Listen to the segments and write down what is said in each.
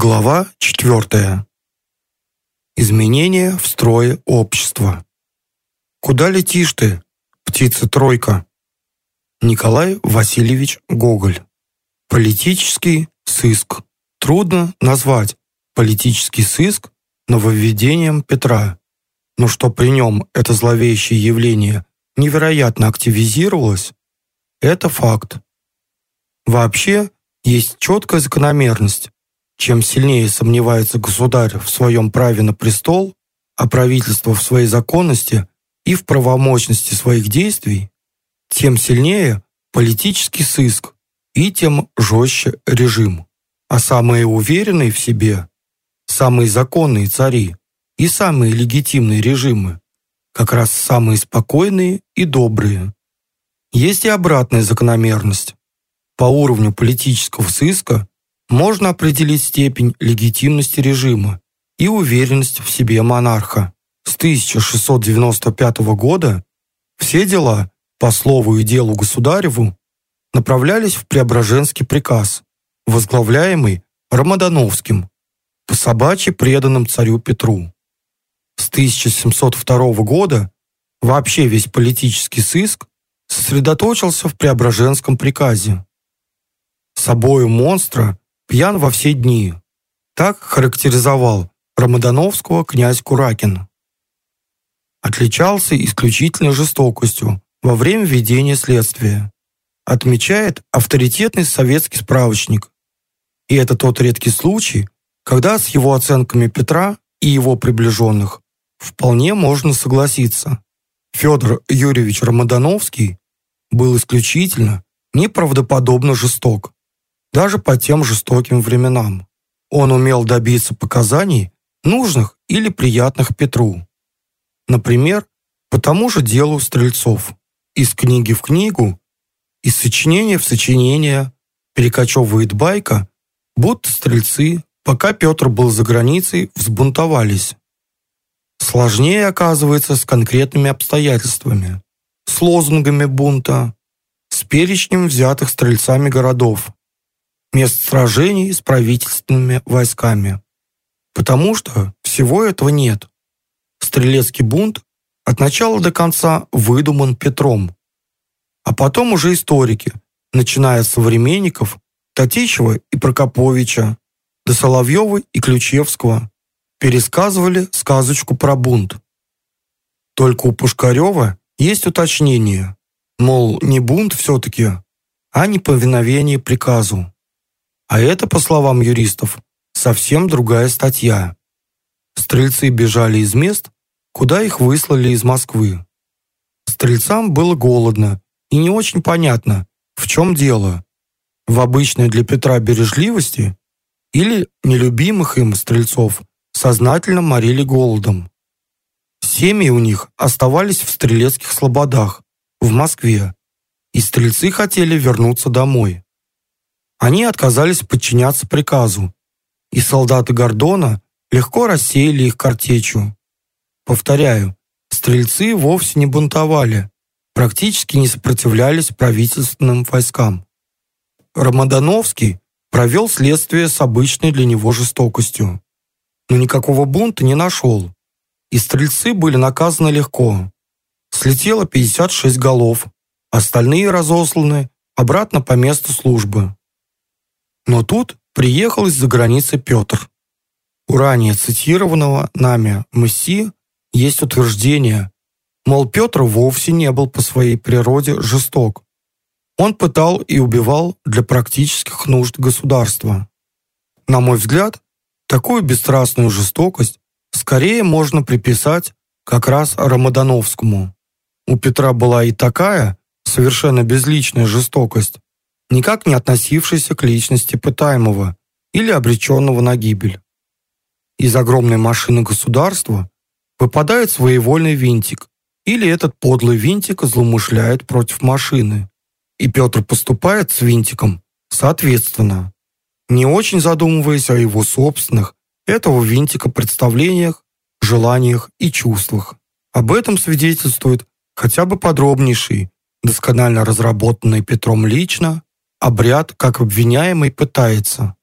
Глава 4. Изменения в строе общества. Куда летишь ты, птица-тройка? Николай Васильевич Гоголь. Политический сыск. Трудно назвать политический сыск нововведением Петра. Но что при нем это зловещее явление невероятно активизировалось, это факт. Вообще, есть четкая закономерность чем сильнее сомневается государь в своем праве на престол, а правительство в своей законности и в правомощности своих действий, тем сильнее политический сыск и тем жестче режим. А самые уверенные в себе, самые законные цари и самые легитимные режимы как раз самые спокойные и добрые. Есть и обратная закономерность. По уровню политического сыска можно определить степень легитимности режима и уверенность в себе монарха. С 1695 года все дела по слову и делу государеву направлялись в Преображенский приказ, возглавляемый Рамадановским, по собачьи преданным царю Петру. С 1702 года вообще весь политический сыск сосредоточился в Преображенском приказе. Собою монстра пьян во все дни. Так характеризовал Рамадановского князь Куракин. Отличался исключительной жестокостью во время ведения следствия, отмечает авторитетный советский справочник. И это тот редкий случай, когда с его оценками Петра и его приближенных вполне можно согласиться. Федор Юрьевич Рамадановский был исключительно неправдоподобно жесток даже по тем жестоким временам. Он умел добиться показаний, нужных или приятных Петру. Например, по тому же делу Стрельцов. Из книги в книгу, из сочинения в сочинение перекочевывает байка, будто стрельцы, пока Петр был за границей, взбунтовались. Сложнее оказывается с конкретными обстоятельствами, с лозунгами бунта, с перечнем взятых стрельцами городов, мест сражений с правительственными войсками. Потому что всего этого нет. Стрелецкий бунт от начала до конца выдуман Петром. А потом уже историки, начиная с современников Татищева и Прокоповича, до Соловьева и Ключевского, пересказывали сказочку про бунт. Только у Пушкарева есть уточнение, мол, не бунт все-таки, а неповиновение приказу. А это, по словам юристов, совсем другая статья. Стрельцы бежали из мест, куда их выслали из Москвы. Стрельцам было голодно и не очень понятно, в чем дело. В обычной для Петра бережливости или нелюбимых им стрельцов сознательно морили голодом. Семьи у них оставались в стрелецких слободах, в Москве, и стрельцы хотели вернуться домой. Они отказались подчиняться приказу, и солдаты Гордона легко рассеяли их картечью. Повторяю, стрельцы вовсе не бунтовали, практически не сопротивлялись правительственным войскам. Рамадановский провел следствие с обычной для него жестокостью, но никакого бунта не нашел, и стрельцы были наказаны легко. Слетело 56 голов, остальные разосланы обратно по месту службы. Но тут приехал из-за границы Петр. У ранее цитированного нами Месси есть утверждение, мол, Петр вовсе не был по своей природе жесток. Он пытал и убивал для практических нужд государства. На мой взгляд, такую бесстрастную жестокость скорее можно приписать как раз Рамадановскому. У Петра была и такая, совершенно безличная жестокость, никак не относившийся к личности пытаемого или обреченного на гибель. Из огромной машины государства выпадает своевольный винтик, или этот подлый винтик злоумышляет против машины. И Петр поступает с винтиком соответственно, не очень задумываясь о его собственных, этого винтика представлениях, желаниях и чувствах. Об этом свидетельствует хотя бы подробнейший, досконально разработанный Петром лично, обряд, как обвиняемый пытается.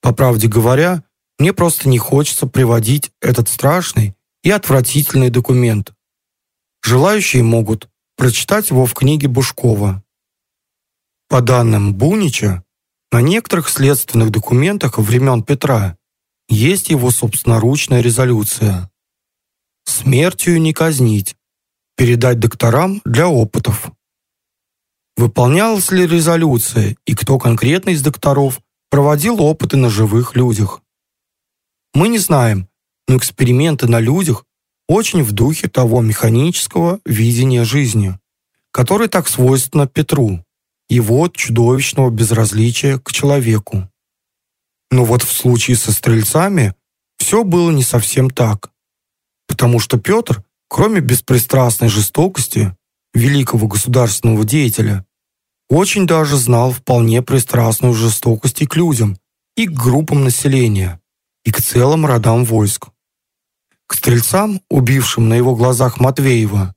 По правде говоря, мне просто не хочется приводить этот страшный и отвратительный документ. Желающие могут прочитать его в книге Бушкова. По данным Бунича, на некоторых следственных документах времен Петра есть его собственноручная резолюция. Смертью не казнить, передать докторам для опытов. Выполнялась ли резолюция и кто конкретно из докторов проводил опыты на живых людях? Мы не знаем, но эксперименты на людях очень в духе того механического видения жизни, который так свойственно Петру, его чудовищного безразличия к человеку. Но вот в случае со стрельцами все было не совсем так, потому что Петр, кроме беспристрастной жестокости, великого государственного деятеля, очень даже знал вполне пристрастную жестокость и к людям, и к группам населения, и к целым родам войск. К стрельцам, убившим на его глазах Матвеева,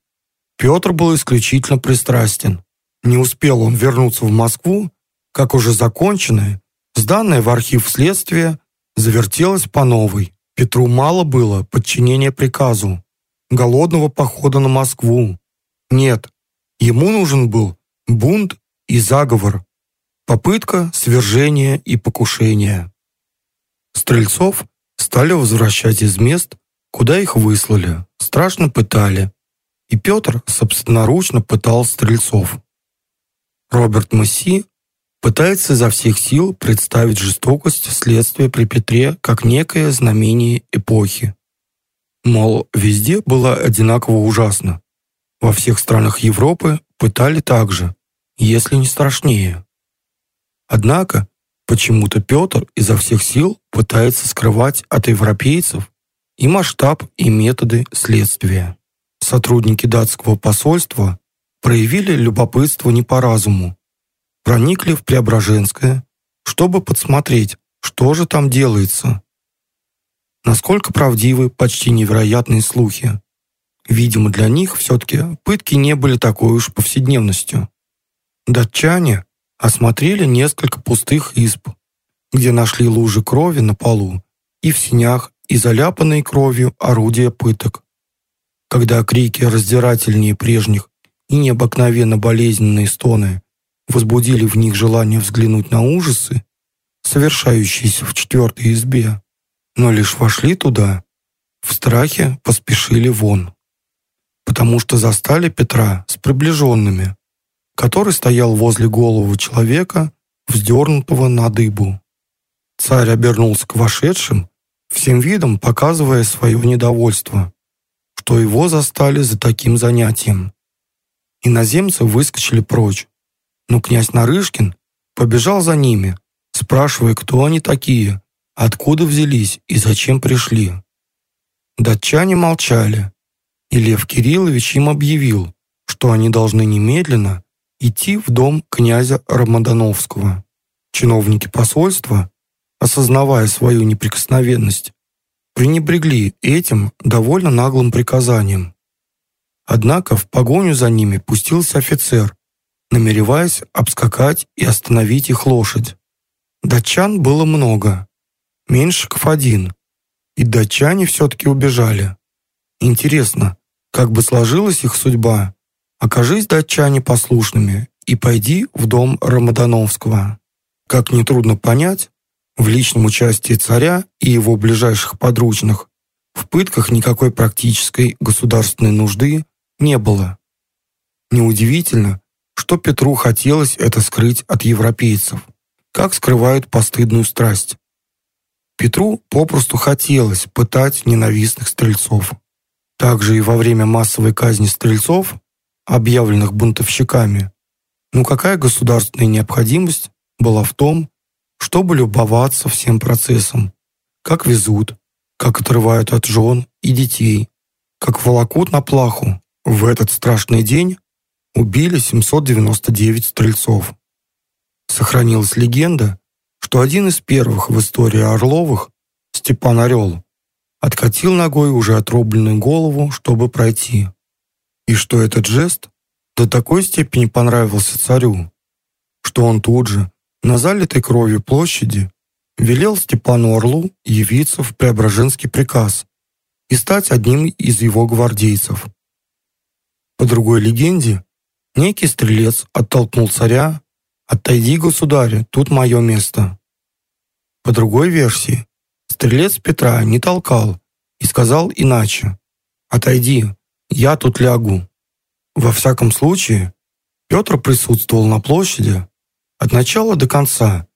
Петр был исключительно пристрастен. Не успел он вернуться в Москву, как уже законченное, сданное в архив следствия, завертелось по новой. Петру мало было подчинения приказу, голодного похода на Москву. Нет, ему нужен был бунт и заговор, попытка свержения и покушения. Стрельцов стали возвращать из мест, куда их выслали, страшно пытали. И Петр собственноручно пытал Стрельцов. Роберт Масси пытается изо всех сил представить жестокость следствия при Петре как некое знамение эпохи. Мол, везде было одинаково ужасно. Во всех странах Европы пытали так же, если не страшнее. Однако, почему-то Петр изо всех сил пытается скрывать от европейцев и масштаб, и методы следствия. Сотрудники датского посольства проявили любопытство не по разуму, проникли в Преображенское, чтобы подсмотреть, что же там делается. Насколько правдивы почти невероятные слухи. Видимо, для них все-таки пытки не были такой уж повседневностью. Датчане осмотрели несколько пустых изб, где нашли лужи крови на полу и в синях и заляпанные кровью орудия пыток. Когда крики раздирательнее прежних и необыкновенно болезненные стоны возбудили в них желание взглянуть на ужасы, совершающиеся в четвертой избе, но лишь вошли туда, в страхе поспешили вон, потому что застали Петра с приближенными, который стоял возле головы человека, вздернутого на дыбу. Царь обернулся к вошедшим, всем видом показывая свое недовольство, что его застали за таким занятием. Иноземцы выскочили прочь, но князь Нарышкин побежал за ними, спрашивая, кто они такие, откуда взялись и зачем пришли. Датчане молчали, и Лев Кириллович им объявил, что они должны немедленно идти в дом князя Рамадановского. Чиновники посольства, осознавая свою неприкосновенность, пренебрегли этим довольно наглым приказанием. Однако в погоню за ними пустился офицер, намереваясь обскакать и остановить их лошадь. Датчан было много, Меньшиков один, и датчане все-таки убежали. Интересно, как бы сложилась их судьба, Окажись датчане послушными и пойди в дом Рамадановского. Как нетрудно понять, в личном участии царя и его ближайших подручных в пытках никакой практической государственной нужды не было. Неудивительно, что Петру хотелось это скрыть от европейцев, как скрывают постыдную страсть. Петру попросту хотелось пытать ненавистных стрельцов. Также и во время массовой казни стрельцов объявленных бунтовщиками. Но какая государственная необходимость была в том, чтобы любоваться всем процессом, как везут, как отрывают от жен и детей, как волокут на плаху. В этот страшный день убили 799 стрельцов. Сохранилась легенда, что один из первых в истории Орловых, Степан Орел, откатил ногой уже отрубленную голову, чтобы пройти и что этот жест до такой степени понравился царю, что он тут же, на залитой кровью площади, велел Степану Орлу явиться в Преображенский приказ и стать одним из его гвардейцев. По другой легенде, некий стрелец оттолкнул царя «Отойди, государь, тут мое место». По другой версии, стрелец Петра не толкал и сказал иначе «Отойди, я тут лягу». Во всяком случае, Петр присутствовал на площади от начала до конца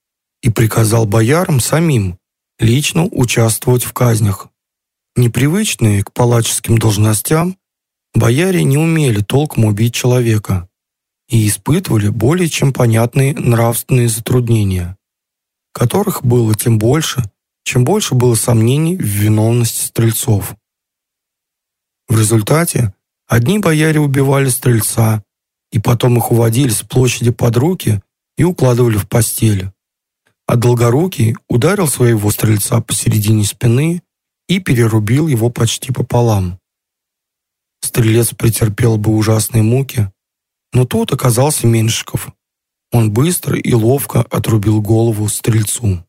и приказал боярам самим лично участвовать в казнях. Непривычные к палаческим должностям, бояре не умели толком убить человека и испытывали более чем понятные нравственные затруднения, которых было тем больше, чем больше было сомнений в виновности стрельцов. В результате одни бояре убивали стрельца, и потом их уводили с площади под руки и укладывали в постель. А Долгорукий ударил своего стрельца посередине спины и перерубил его почти пополам. Стрелец претерпел бы ужасные муки, но тут оказался Меньшиков. Он быстро и ловко отрубил голову стрельцу.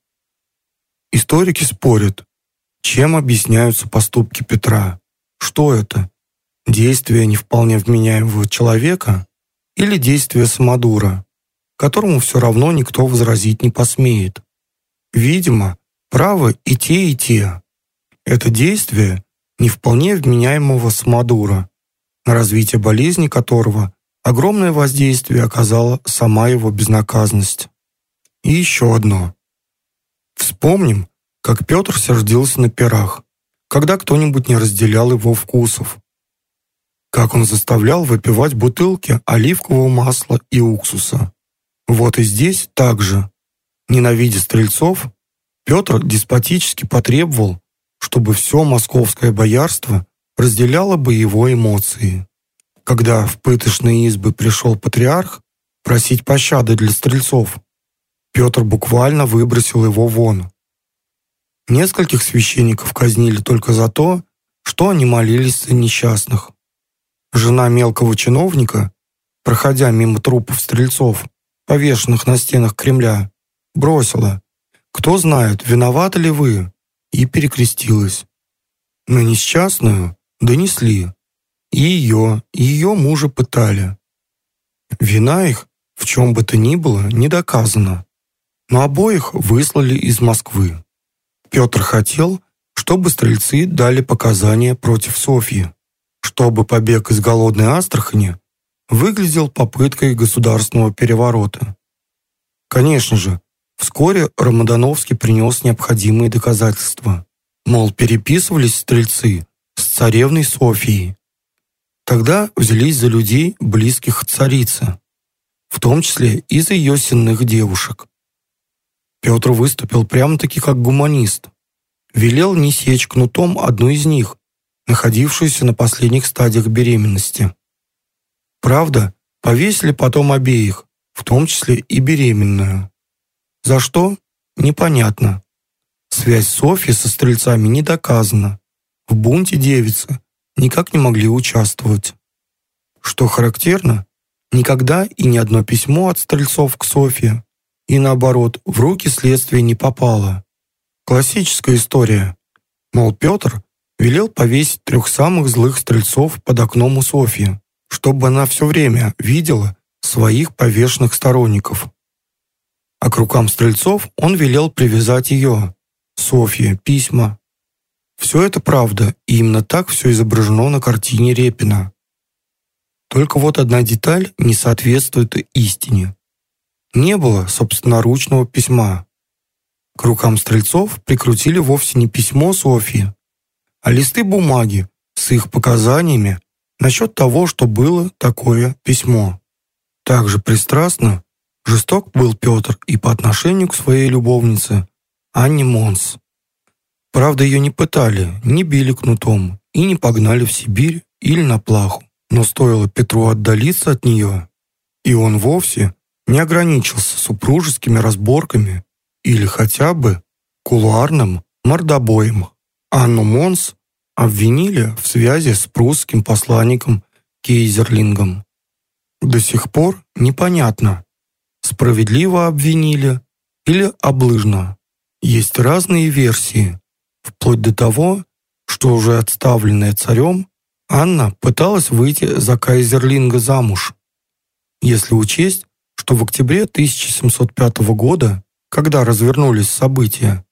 Историки спорят, чем объясняются поступки Петра. Что это? Действие не вполне вменяемого человека или действие самодура, которому все равно никто возразить не посмеет? Видимо, правы и те, и те. Это действие не вполне вменяемого самодура, на развитие болезни которого огромное воздействие оказала сама его безнаказанность. И еще одно. Вспомним, как Петр сердился на пирах, когда кто-нибудь не разделял его вкусов. Как он заставлял выпивать бутылки оливкового масла и уксуса. Вот и здесь так же. Ненавидя стрельцов, Петр деспотически потребовал, чтобы все московское боярство разделяло бы его эмоции. Когда в пыточные избы пришел патриарх просить пощады для стрельцов, Петр буквально выбросил его вон. Нескольких священников казнили только за то, что они молились за несчастных. Жена мелкого чиновника, проходя мимо трупов стрельцов, повешенных на стенах Кремля, бросила «Кто знает, виноваты ли вы?» и перекрестилась. На несчастную донесли. И ее, и ее мужа пытали. Вина их, в чем бы то ни было, не доказана. Но обоих выслали из Москвы. Петр хотел, чтобы стрельцы дали показания против Софьи, чтобы побег из голодной Астрахани выглядел попыткой государственного переворота. Конечно же, вскоре Рамадановский принес необходимые доказательства. Мол, переписывались стрельцы с царевной Софией. Тогда взялись за людей, близких царице, в том числе и за ее сенных девушек. Петр выступил прямо-таки как гуманист. Велел не сечь кнутом одну из них, находившуюся на последних стадиях беременности. Правда, повесили потом обеих, в том числе и беременную. За что? Непонятно. Связь Софьи со стрельцами не доказана. В бунте девицы никак не могли участвовать. Что характерно, никогда и ни одно письмо от стрельцов к Софье и наоборот, в руки следствия не попало. Классическая история. Мол, Петр велел повесить трех самых злых стрельцов под окном у Софьи, чтобы она все время видела своих повешенных сторонников. А к рукам стрельцов он велел привязать ее, Софье, письма. Все это правда, и именно так все изображено на картине Репина. Только вот одна деталь не соответствует истине не было собственноручного письма. К рукам стрельцов прикрутили вовсе не письмо Софьи, а листы бумаги с их показаниями насчет того, что было такое письмо. Также пристрастно жесток был Петр и по отношению к своей любовнице Анне Монс. Правда, ее не пытали, не били кнутом и не погнали в Сибирь или на плаху. Но стоило Петру отдалиться от нее, и он вовсе не ограничился супружескими разборками или хотя бы кулуарным мордобоем. Анну Монс обвинили в связи с прусским посланником Кейзерлингом. До сих пор непонятно, справедливо обвинили или облыжно. Есть разные версии, вплоть до того, что уже отставленная царем, Анна пыталась выйти за Кайзерлинга замуж. Если учесть, что в октябре 1705 года, когда развернулись события,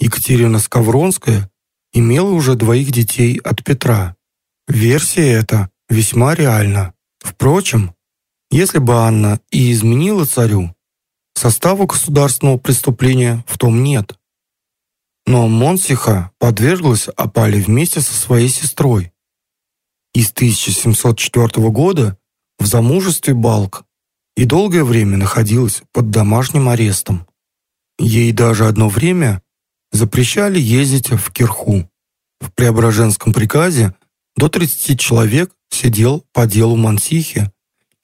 Екатерина Скавронская имела уже двоих детей от Петра. Версия эта весьма реальна. Впрочем, если бы Анна и изменила царю, состава государственного преступления в том нет. Но Монсиха подверглась опале вместе со своей сестрой. И с 1704 года в замужестве Балк и долгое время находилась под домашним арестом. Ей даже одно время запрещали ездить в Кирху. В Преображенском приказе до 30 человек сидел по делу Мансихи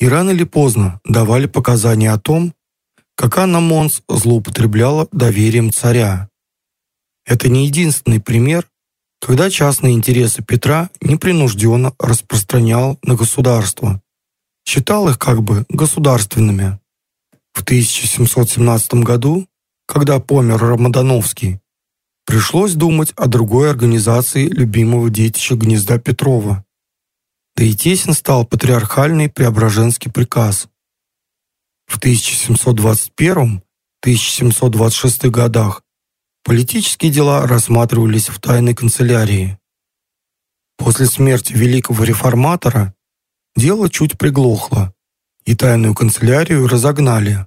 и рано или поздно давали показания о том, как Анна Монс злоупотребляла доверием царя. Это не единственный пример, когда частные интересы Петра непринужденно распространял на государство, считал их как бы государственными. В 1717 году, когда помер Рамадановский, пришлось думать о другой организации любимого детища гнезда Петрова. Да и тесен стал патриархальный Преображенский приказ. В 1721-1726 годах Политические дела рассматривались в тайной канцелярии. После смерти великого реформатора дело чуть приглохло, и тайную канцелярию разогнали.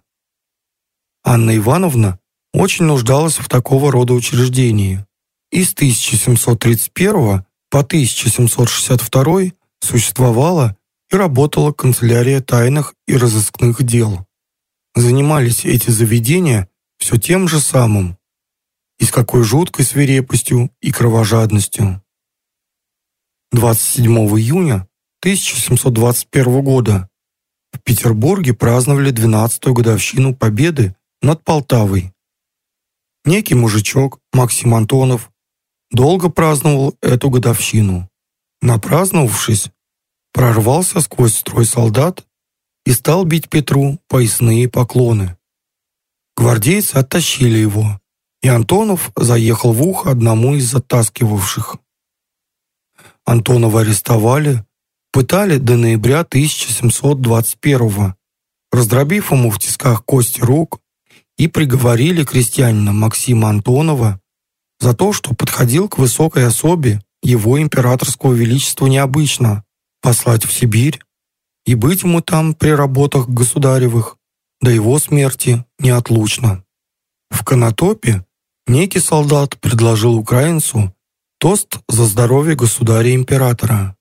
Анна Ивановна очень нуждалась в такого рода учреждении. И с 1731 по 1762 существовала и работала канцелярия тайных и разыскных дел. Занимались эти заведения все тем же самым и с какой жуткой свирепостью и кровожадностью. 27 июня 1721 года в Петербурге праздновали 12-ю годовщину победы над Полтавой. Некий мужичок Максим Антонов долго праздновал эту годовщину. Напраздновавшись, прорвался сквозь строй солдат и стал бить Петру поясные поклоны. Гвардейцы оттащили его, и Антонов заехал в ухо одному из затаскивавших. Антонова арестовали, пытали до ноября 1721 раздробив ему в тисках кости рук и приговорили крестьянина Максима Антонова за то, что подходил к высокой особе его императорского величества необычно послать в Сибирь и быть ему там при работах государевых до его смерти неотлучно. В Конотопе Некий солдат предложил украинцу тост за здоровье государя-императора.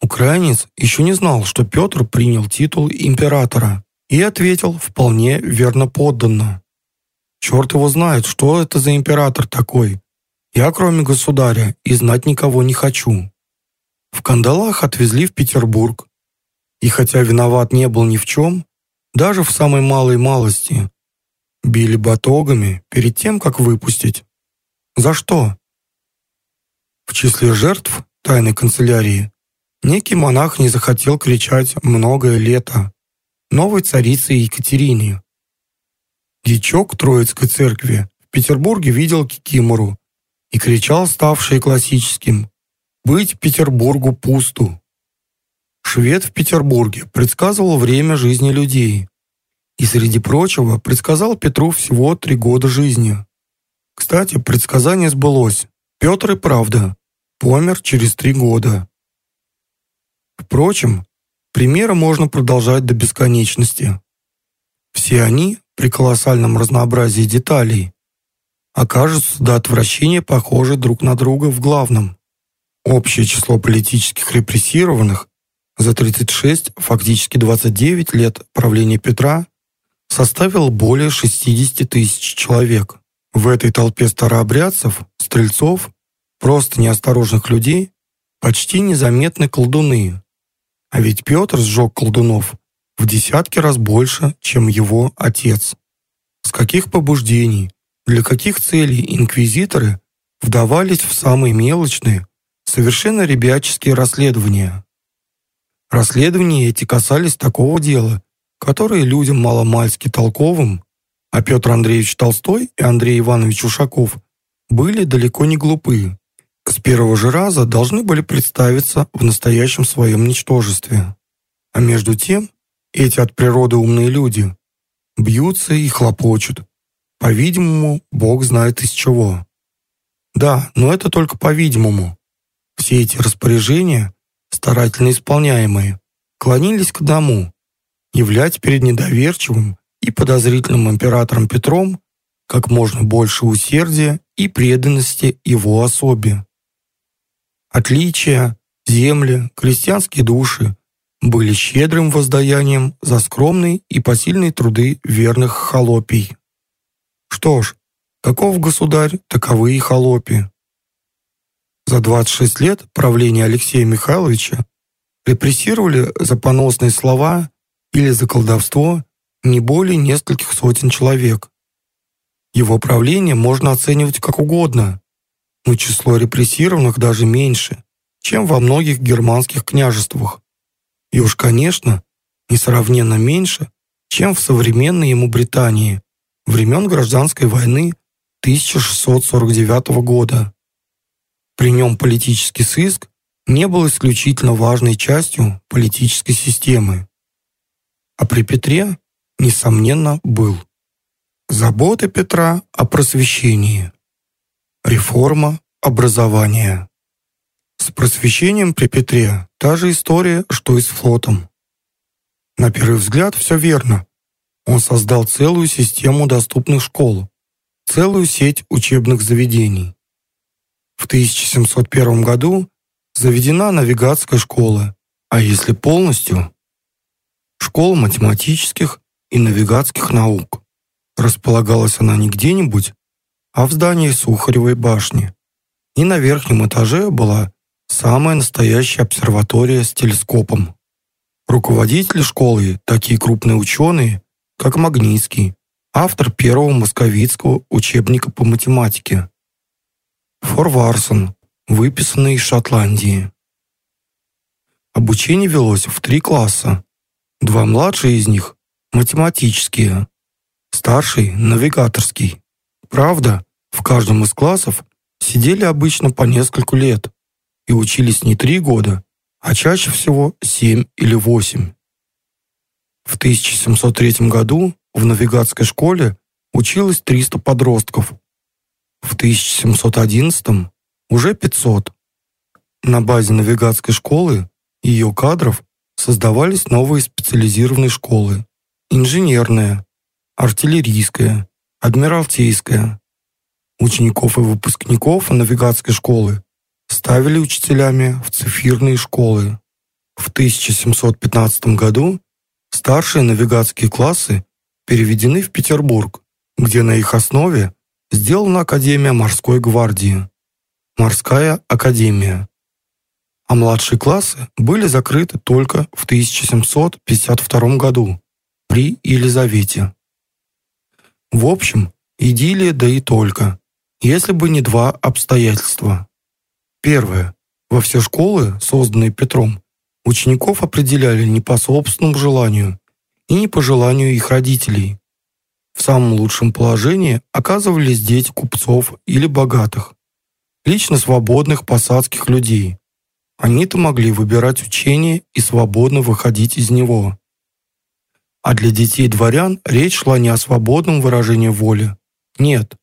Украинец еще не знал, что Петр принял титул императора и ответил вполне верно подданно. Черт его знает, что это за император такой. Я, кроме государя, и знать никого не хочу. В кандалах отвезли в Петербург. И хотя виноват не был ни в чем, даже в самой малой малости, Били батогами перед тем, как выпустить. За что? В числе жертв тайной канцелярии некий монах не захотел кричать «многое лето» новой царице Екатерине. Дичок Троицкой церкви в Петербурге видел Кикимору и кричал, ставший классическим «Быть Петербургу пусту». Швед в Петербурге предсказывал время жизни людей, и, среди прочего, предсказал Петру всего три года жизни. Кстати, предсказание сбылось. Петр и правда помер через три года. Впрочем, примеры можно продолжать до бесконечности. Все они, при колоссальном разнообразии деталей, окажутся до отвращения похожи друг на друга в главном. Общее число политических репрессированных за 36, фактически 29 лет правления Петра составил более 60 тысяч человек. В этой толпе старообрядцев, стрельцов, просто неосторожных людей почти незаметны колдуны. А ведь Петр сжег колдунов в десятки раз больше, чем его отец. С каких побуждений, для каких целей инквизиторы вдавались в самые мелочные, совершенно ребяческие расследования. Расследования эти касались такого дела, которые людям маломальски толковым, А Петр Андреевич Толстой и Андрей Иванович Ушаков были далеко не глупы. С первого же раза должны были представиться в настоящем своем ничтожестве. А между тем, эти от природы умные люди бьются и хлопочут. По-видимому, Бог знает из чего. Да, но это только по-видимому. Все эти распоряжения, старательно исполняемые, клонились к одному – являть перед недоверчивым и подозрительным императором Петром как можно больше усердия и преданности его особе. Отличия, земли, крестьянские души были щедрым воздаянием за скромные и посильные труды верных холопий. Что ж, каков государь, таковы и холопи. За 26 лет правления Алексея Михайловича репрессировали за поносные слова или за колдовство не более нескольких сотен человек. Его правление можно оценивать как угодно, но число репрессированных даже меньше, чем во многих германских княжествах. И уж, конечно, несравненно меньше, чем в современной ему Британии времен Гражданской войны 1649 года. При нем политический сыск не был исключительно важной частью политической системы. А при Петре, несомненно, был. Заботы Петра о просвещении. Реформа образования. С просвещением при Петре та же история, что и с флотом. На первый взгляд все верно. Он создал целую систему доступных школ, целую сеть учебных заведений. В 1701 году заведена навигатская школа, а если полностью – школа математических и навигатских наук. Располагалась она не где-нибудь, а в здании Сухаревой башни. И на верхнем этаже была самая настоящая обсерватория с телескопом. Руководители школы – такие крупные ученые, как Магнитский, автор первого московицкого учебника по математике. Форварсон, выписанный из Шотландии. Обучение велось в три класса. Два младшие из них – математические, старший – навигаторский. Правда, в каждом из классов сидели обычно по несколько лет и учились не три года, а чаще всего семь или восемь. В 1703 году в навигатской школе училось 300 подростков, в 1711 уже 500. На базе навигатской школы и ее кадров создавались новые специализированные школы. Инженерная, артиллерийская, адмиралтейская. Учеников и выпускников навигатской школы ставили учителями в цифирные школы. В 1715 году старшие навигатские классы переведены в Петербург, где на их основе сделана Академия морской гвардии, Морская академия. А младшие классы были закрыты только в 1752 году при Елизавете. В общем, идиллия да и только, если бы не два обстоятельства. Первое. Во все школы, созданные Петром, учеников определяли не по собственному желанию и не по желанию их родителей, в самом лучшем положении оказывались дети купцов или богатых, лично свободных посадских людей. Они-то могли выбирать учение и свободно выходить из него. А для детей дворян речь шла не о свободном выражении воли. Нет,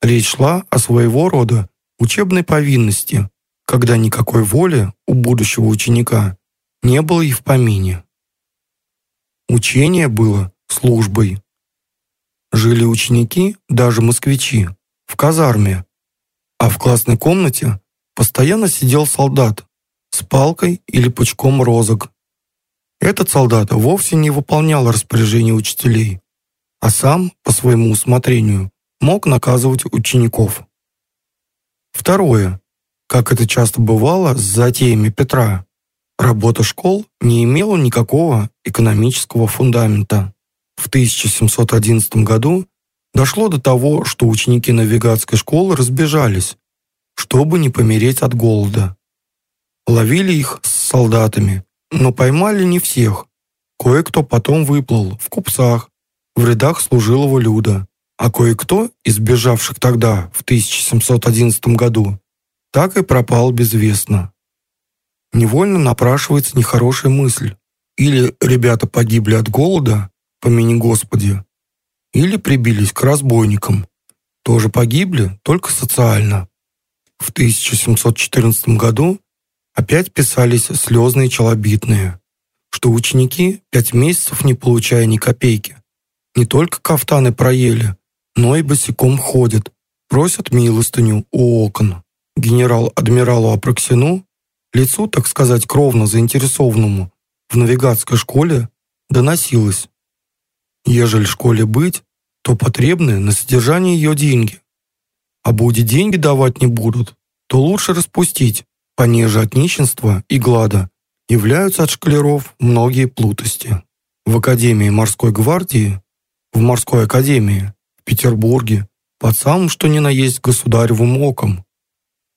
речь шла о своего рода учебной повинности, когда никакой воли у будущего ученика не было и в помине. Учение было службой, жили ученики, даже москвичи, в казарме, а в классной комнате постоянно сидел солдат с палкой или пучком розок. Этот солдат вовсе не выполнял распоряжения учителей, а сам, по своему усмотрению, мог наказывать учеников. Второе. Как это часто бывало с затеями Петра, работа школ не имела никакого экономического фундамента. В 1711 году дошло до того, что ученики навигатской школы разбежались, чтобы не помереть от голода. Ловили их с солдатами, но поймали не всех. Кое-кто потом выплыл в купцах, в рядах служилого люда А кое-кто из бежавших тогда, в 1711 году, так и пропал безвестно. Невольно напрашивается нехорошая мысль. Или ребята погибли от голода, помяни Господи, или прибились к разбойникам. Тоже погибли, только социально. В 1714 году опять писались слезные челобитные, что ученики пять месяцев не получая ни копейки, не только кафтаны проели, но и босиком ходят, просят милостыню у окон. Генерал-адмиралу Апраксину, лицу, так сказать, кровно заинтересованному, в навигатской школе доносилось. Ежели школе быть, то потребны на содержание ее деньги. А будет деньги давать не будут, то лучше распустить, понеже от нищенства и глада являются от шкалеров многие плутости. В Академии морской гвардии, в морской академии, в Петербурге, под самым что ни на есть государевым оком.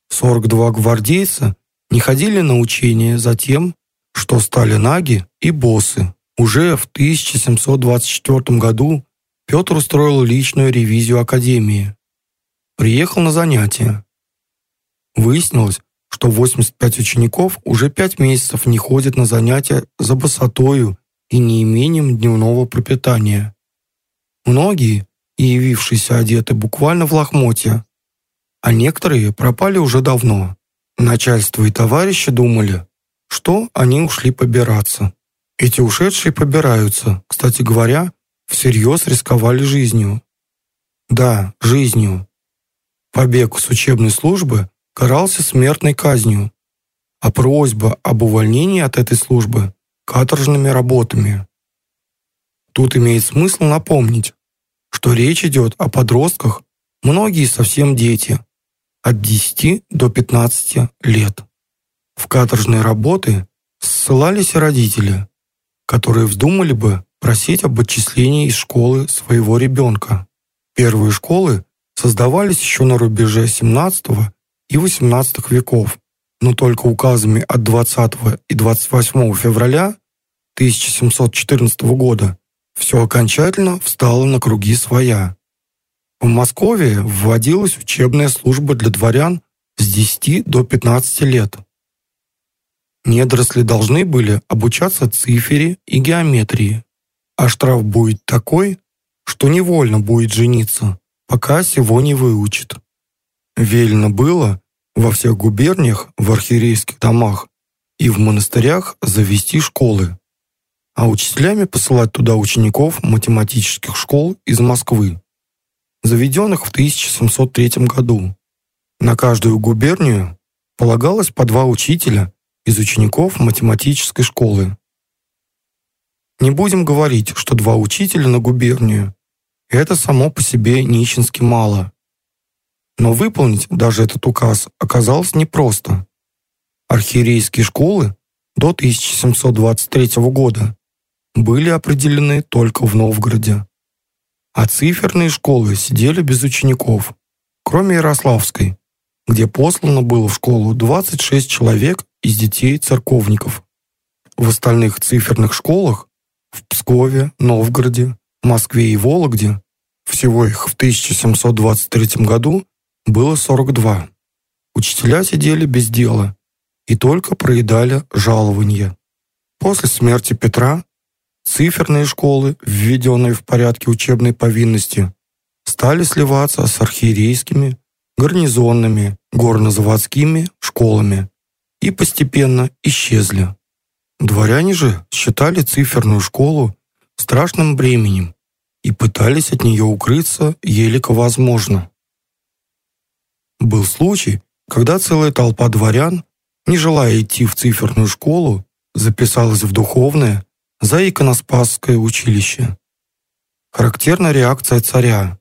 42 гвардейца не ходили на учения за тем, что стали наги и боссы. Уже в 1724 году Петр устроил личную ревизию Академии. Приехал на занятия. Выяснилось, что 85 учеников уже 5 месяцев не ходят на занятия за босотою и неимением дневного пропитания. Многие, явившиеся одеты буквально в лохмотья, а некоторые пропали уже давно. Начальство и товарищи думали, что они ушли побираться. Эти ушедшие побираются, кстати говоря, всерьез рисковали жизнью. Да, жизнью. Побег с учебной службы карался смертной казнью, а просьба об увольнении от этой службы – каторжными работами. Тут имеет смысл напомнить, что речь идет о подростках, многие совсем дети, от 10 до 15 лет. В каторжные работы ссылались родители, которые вздумали бы просить об отчислении из школы своего ребенка. Первые школы создавались еще на рубеже 17 и 18 веков, но только указами от 20 и 28 февраля 1714 года все окончательно встало на круги своя. В Москве вводилась учебная служба для дворян с 10 до 15 лет. Недоросли должны были обучаться цифере и геометрии, а штраф будет такой, что невольно будет жениться, пока сего не выучит. Велено было во всех губерниях, в архиерейских домах и в монастырях завести школы, а учителями посылать туда учеников математических школ из Москвы, заведенных в 1703 году. На каждую губернию полагалось по два учителя из учеников математической школы. Не будем говорить, что два учителя на губернию – это само по себе нищенски мало. Но выполнить даже этот указ оказалось непросто. Архиерейские школы до 1723 года были определены только в Новгороде. А циферные школы сидели без учеников, кроме Ярославской, где послано было в школу 26 человек из детей церковников. В остальных циферных школах в Пскове, Новгороде, Москве и Вологде всего их в 1723 году было 42. Учителя сидели без дела и только проедали жалования. После смерти Петра циферные школы, введенные в порядке учебной повинности, стали сливаться с архиерейскими, гарнизонными, горнозаводскими школами и постепенно исчезли. Дворяне же считали циферную школу страшным бременем и пытались от нее укрыться елико возможно. Был случай, когда целая толпа дворян, не желая идти в циферную школу, записалась в духовное за иконоспасское училище. Характерная реакция царя.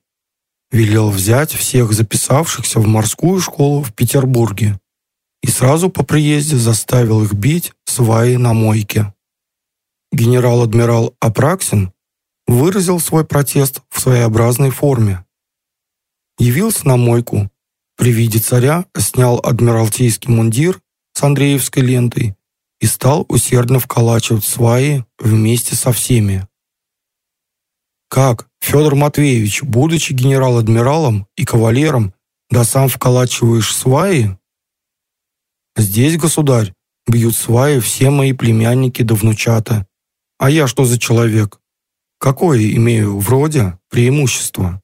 Велел взять всех записавшихся в морскую школу в Петербурге и сразу по приезде заставил их бить сваи на мойке. Генерал-адмирал Апраксин выразил свой протест в своеобразной форме. Явился на мойку, при виде царя снял адмиралтейский мундир с Андреевской лентой и стал усердно вколачивать сваи вместе со всеми. как Федор Матвеевич, будучи генерал-адмиралом и кавалером, да сам вколачиваешь сваи? Здесь, государь, бьют сваи все мои племянники да внучата. А я что за человек? Какое имею вроде преимущество?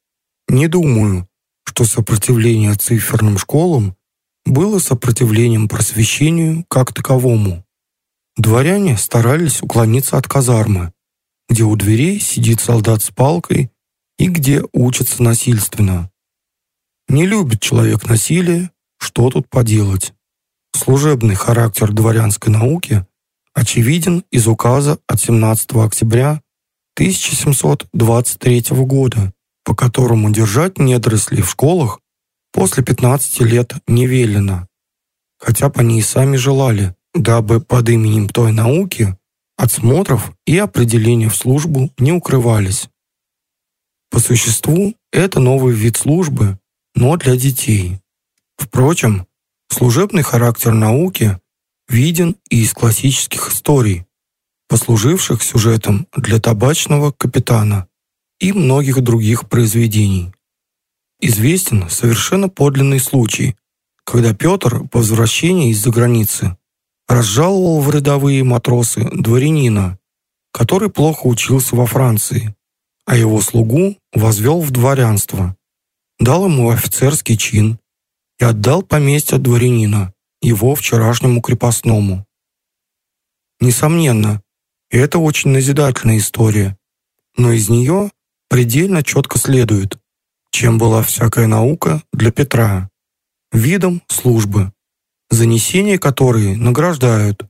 Не думаю, что сопротивление циферным школам было сопротивлением просвещению как таковому. Дворяне старались уклониться от казармы, где у дверей сидит солдат с палкой и где учатся насильственно. Не любит человек насилие, что тут поделать? Служебный характер дворянской науки очевиден из указа от 17 октября 1723 года, по которому держать недорослей в школах после 15 лет не велено, хотя бы они и сами желали, дабы под именем той науки от смотров и определения в службу не укрывались. По существу, это новый вид службы, но для детей. Впрочем, служебный характер науки виден и из классических историй, послуживших сюжетом для табачного капитана и многих других произведений. Известен совершенно подлинный случай, когда Петр по возвращении из-за границы разжаловал в рядовые матросы дворянина, который плохо учился во Франции, а его слугу возвел в дворянство, дал ему офицерский чин и отдал поместье дворянина, его вчерашнему крепостному. Несомненно, это очень назидательная история, но из нее предельно четко следует, чем была всякая наука для Петра. Видом службы, занесения которой награждают,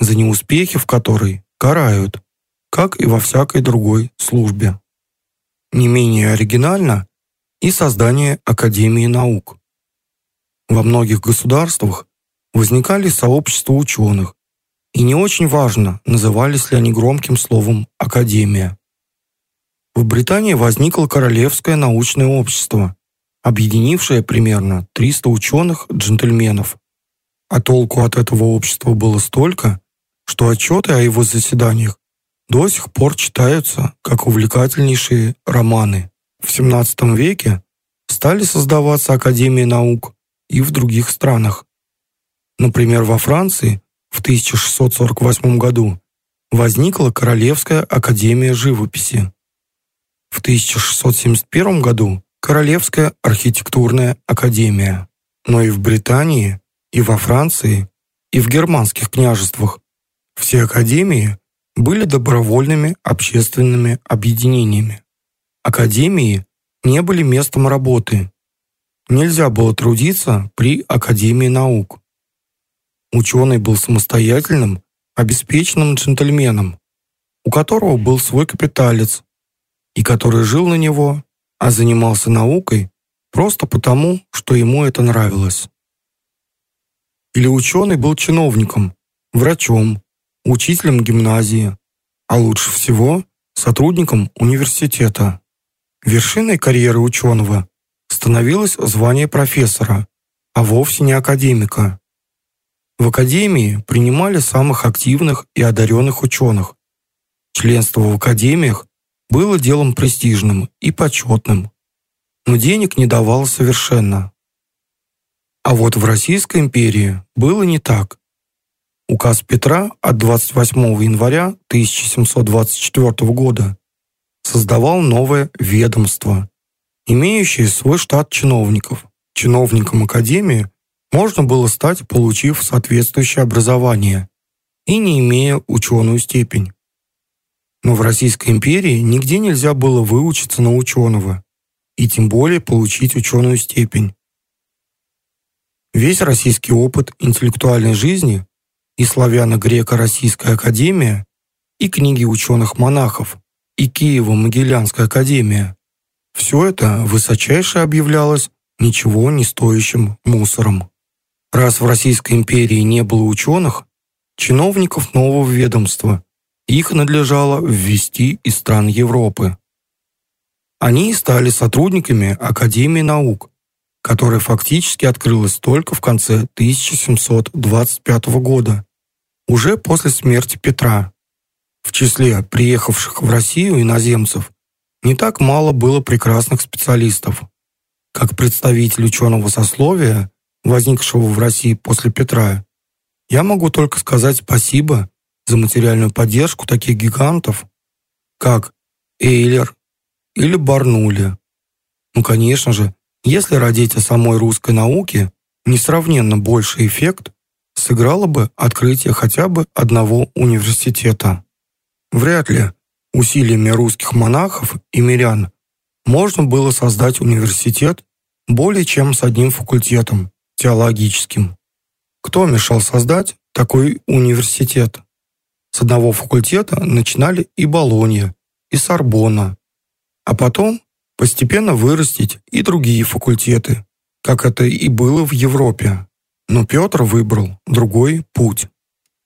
за неуспехи в которой карают, как и во всякой другой службе. Не менее оригинально и создание Академии наук. Во многих государствах возникали сообщества ученых, и не очень важно, назывались ли они громким словом «академия». В Британии возникло Королевское научное общество, объединившее примерно 300 ученых-джентльменов. А толку от этого общества было столько, что отчеты о его заседаниях до сих пор читаются как увлекательнейшие романы. В XVII веке стали создаваться академии наук и в других странах. Например, во Франции в 1648 году возникла Королевская академия живописи. В 1671 году Королевская архитектурная академия. Но и в Британии, и во Франции, и в германских княжествах все академии были добровольными общественными объединениями. Академии не были местом работы. Нельзя было трудиться при Академии наук. Ученый был самостоятельным, обеспеченным джентльменом, у которого был свой капиталец, и который жил на него, а занимался наукой просто потому, что ему это нравилось. Или ученый был чиновником, врачом, учителем гимназии, а лучше всего сотрудником университета. Вершиной карьеры ученого становилось звание профессора, а вовсе не академика. В академии принимали самых активных и одаренных ученых. Членство в академиях было делом престижным и почетным, но денег не давало совершенно. А вот в Российской империи было не так. Указ Петра от 28 января 1724 года создавал новое ведомство, имеющее свой штат чиновников. Чиновником Академии можно было стать, получив соответствующее образование и не имея ученую степень. Но в Российской империи нигде нельзя было выучиться на ученого, и тем более получить ученую степень. Весь российский опыт интеллектуальной жизни и славяно-греко-российская академия, и книги ученых-монахов, и Киево-Могилянская академия – все это высочайше объявлялось ничего не стоящим мусором. Раз в Российской империи не было ученых, чиновников нового ведомства – их надлежало ввести из стран Европы. Они стали сотрудниками Академии наук, которая фактически открылась только в конце 1725 года, уже после смерти Петра. В числе приехавших в Россию иноземцев не так мало было прекрасных специалистов. Как представитель ученого сословия, возникшего в России после Петра, я могу только сказать спасибо за материальную поддержку таких гигантов, как Эйлер или Барнули. Ну, конечно же, если родить о самой русской науке, несравненно больший эффект сыграло бы открытие хотя бы одного университета. Вряд ли усилиями русских монахов и мирян можно было создать университет более чем с одним факультетом, теологическим. Кто мешал создать такой университет? С одного факультета начинали и Болонья, и Сорбонна, а потом постепенно вырастить и другие факультеты, как это и было в Европе. Но Петр выбрал другой путь.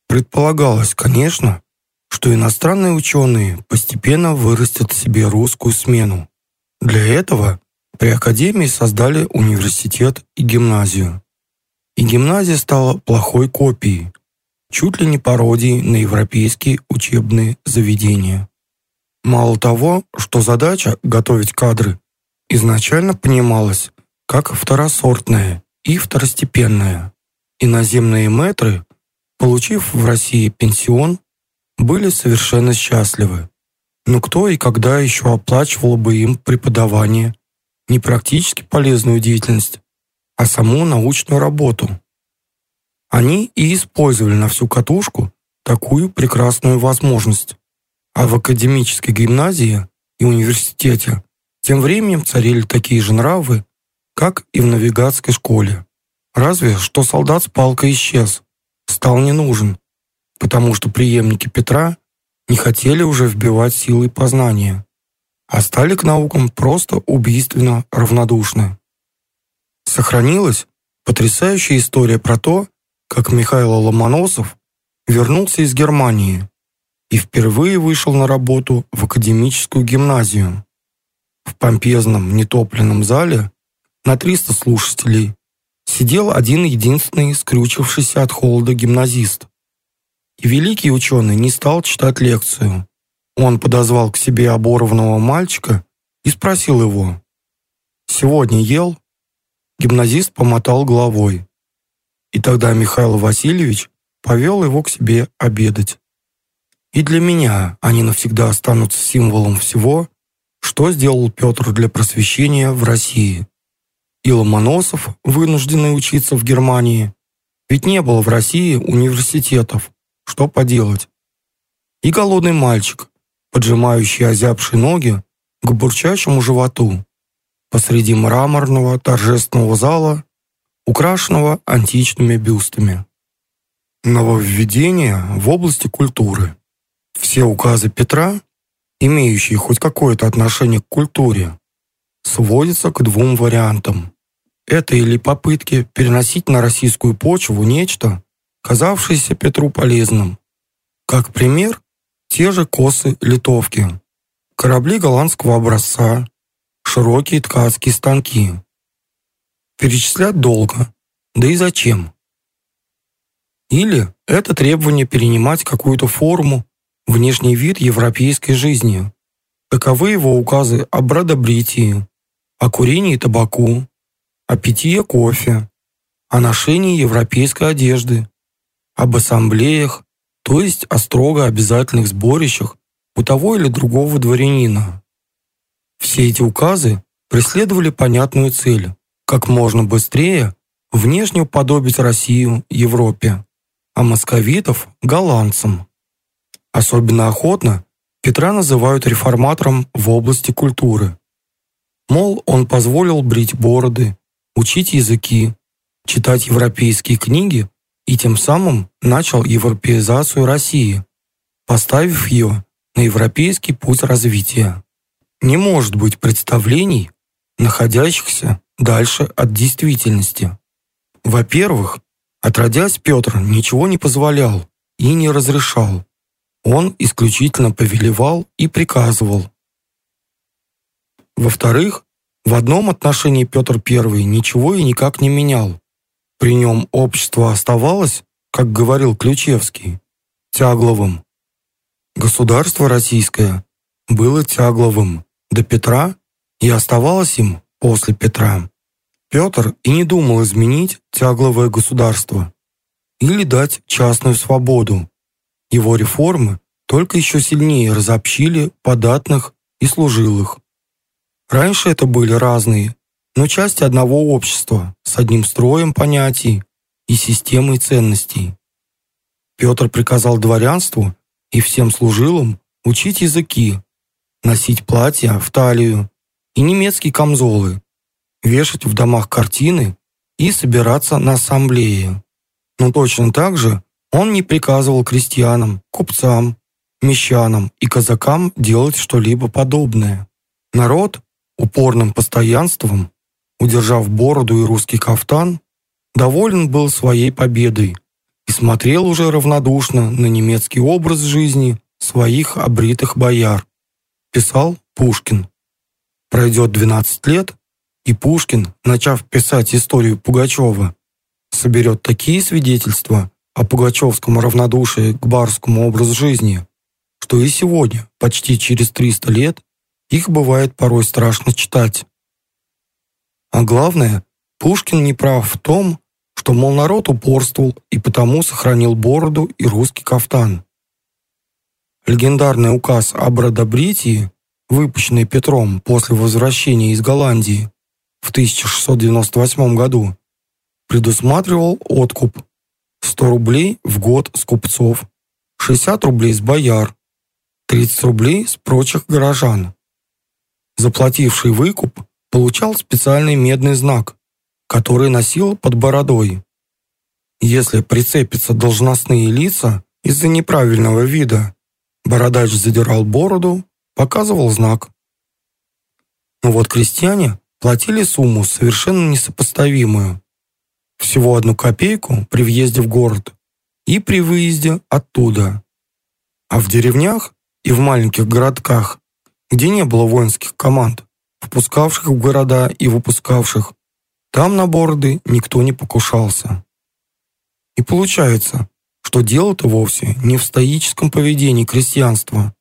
Предполагалось, конечно, что иностранные ученые постепенно вырастят себе русскую смену. Для этого при Академии создали университет и гимназию. И гимназия стала плохой копией, чуть ли не пародией на европейские учебные заведения. Мало того, что задача готовить кадры изначально понималась как второсортная и второстепенная. Иноземные мэтры, получив в России пенсион, были совершенно счастливы. Но кто и когда еще оплачивал бы им преподавание, не практически полезную деятельность, а саму научную работу? Они и использовали на всю катушку такую прекрасную возможность. А в академической гимназии и университете тем временем царили такие же нравы, как и в навигатской школе. Разве что солдат с палкой исчез, стал не нужен, потому что преемники Петра не хотели уже вбивать силой познания, а стали к наукам просто убийственно равнодушны. Сохранилась потрясающая история про то, как Михаил Ломоносов вернулся из Германии и впервые вышел на работу в академическую гимназию. В помпезном нетопленном зале на 300 слушателей сидел один единственный скрючившийся от холода гимназист. И великий ученый не стал читать лекцию. Он подозвал к себе оборванного мальчика и спросил его. «Сегодня ел?» Гимназист помотал головой. И тогда Михаил Васильевич повел его к себе обедать. И для меня они навсегда останутся символом всего, что сделал Петр для просвещения в России и Ломоносов, вынужденный учиться в Германии. Ведь не было в России университетов. Что поделать? И голодный мальчик, поджимающий озябшие ноги к бурчащему животу посреди мраморного торжественного зала, украшенного античными бюстами. Нововведения в области культуры. Все указы Петра, имеющие хоть какое-то отношение к культуре, сводятся к двум вариантам. Это или попытки переносить на российскую почву нечто, казавшееся Петру полезным. Как пример, те же косы литовки, корабли голландского образца, широкие ткацкие станки. Перечислять долго, да и зачем? Или это требование перенимать какую-то форму, внешний вид европейской жизни. Таковы его указы о бродобритии, о курении табаку, о питье кофе, о ношении европейской одежды, об ассамблеях, то есть о строго обязательных сборищах у того или другого дворянина. Все эти указы преследовали понятную цель – как можно быстрее внешне уподобить Россию Европе, а московитов – голландцам. Особенно охотно Петра называют реформатором в области культуры. Мол, он позволил брить бороды, учить языки, читать европейские книги и тем самым начал европеизацию России, поставив ее на европейский путь развития. Не может быть представлений, находящихся дальше от действительности. Во-первых, отродясь Петр ничего не позволял и не разрешал. Он исключительно повелевал и приказывал. Во-вторых, в одном отношении Петр I ничего и никак не менял. При нем общество оставалось, как говорил Ключевский, тягловым. Государство российское было тягловым до Петра и оставалось им после Петра. Петр и не думал изменить тягловое государство или дать частную свободу. Его реформы только еще сильнее разобщили податных и служилых. Раньше это были разные, но части одного общества с одним строем понятий и системой ценностей. Петр приказал дворянству и всем служилым учить языки, носить платья в талию и немецкие камзолы, вешать в домах картины и собираться на ассамблеи. Но точно так же он не приказывал крестьянам, купцам, мещанам и казакам делать что-либо подобное. Народ упорным постоянством, удержав бороду и русский кафтан, доволен был своей победой и смотрел уже равнодушно на немецкий образ жизни своих обритых бояр, писал Пушкин. Пройдет 12 лет, и Пушкин, начав писать историю Пугачева, соберет такие свидетельства о пугачевском равнодушии к барскому образу жизни, что и сегодня, почти через 300 лет, их бывает порой страшно читать. А главное, Пушкин не прав в том, что, мол, народ упорствовал и потому сохранил бороду и русский кафтан. Легендарный указ об родобритии, выпущенный Петром после возвращения из Голландии в 1698 году, предусматривал откуп 100 рублей в год с купцов, 60 рублей с бояр, 30 рублей с прочих горожан. Заплативший выкуп получал специальный медный знак, который носил под бородой. Если прицепятся должностные лица из-за неправильного вида, бородач задирал бороду, показывал знак. Но вот крестьяне платили сумму совершенно несопоставимую. Всего одну копейку при въезде в город и при выезде оттуда. А в деревнях и в маленьких городках, где не было воинских команд, впускавших в города и выпускавших, там на бороды никто не покушался. И получается, что дело-то вовсе не в стоическом поведении крестьянства,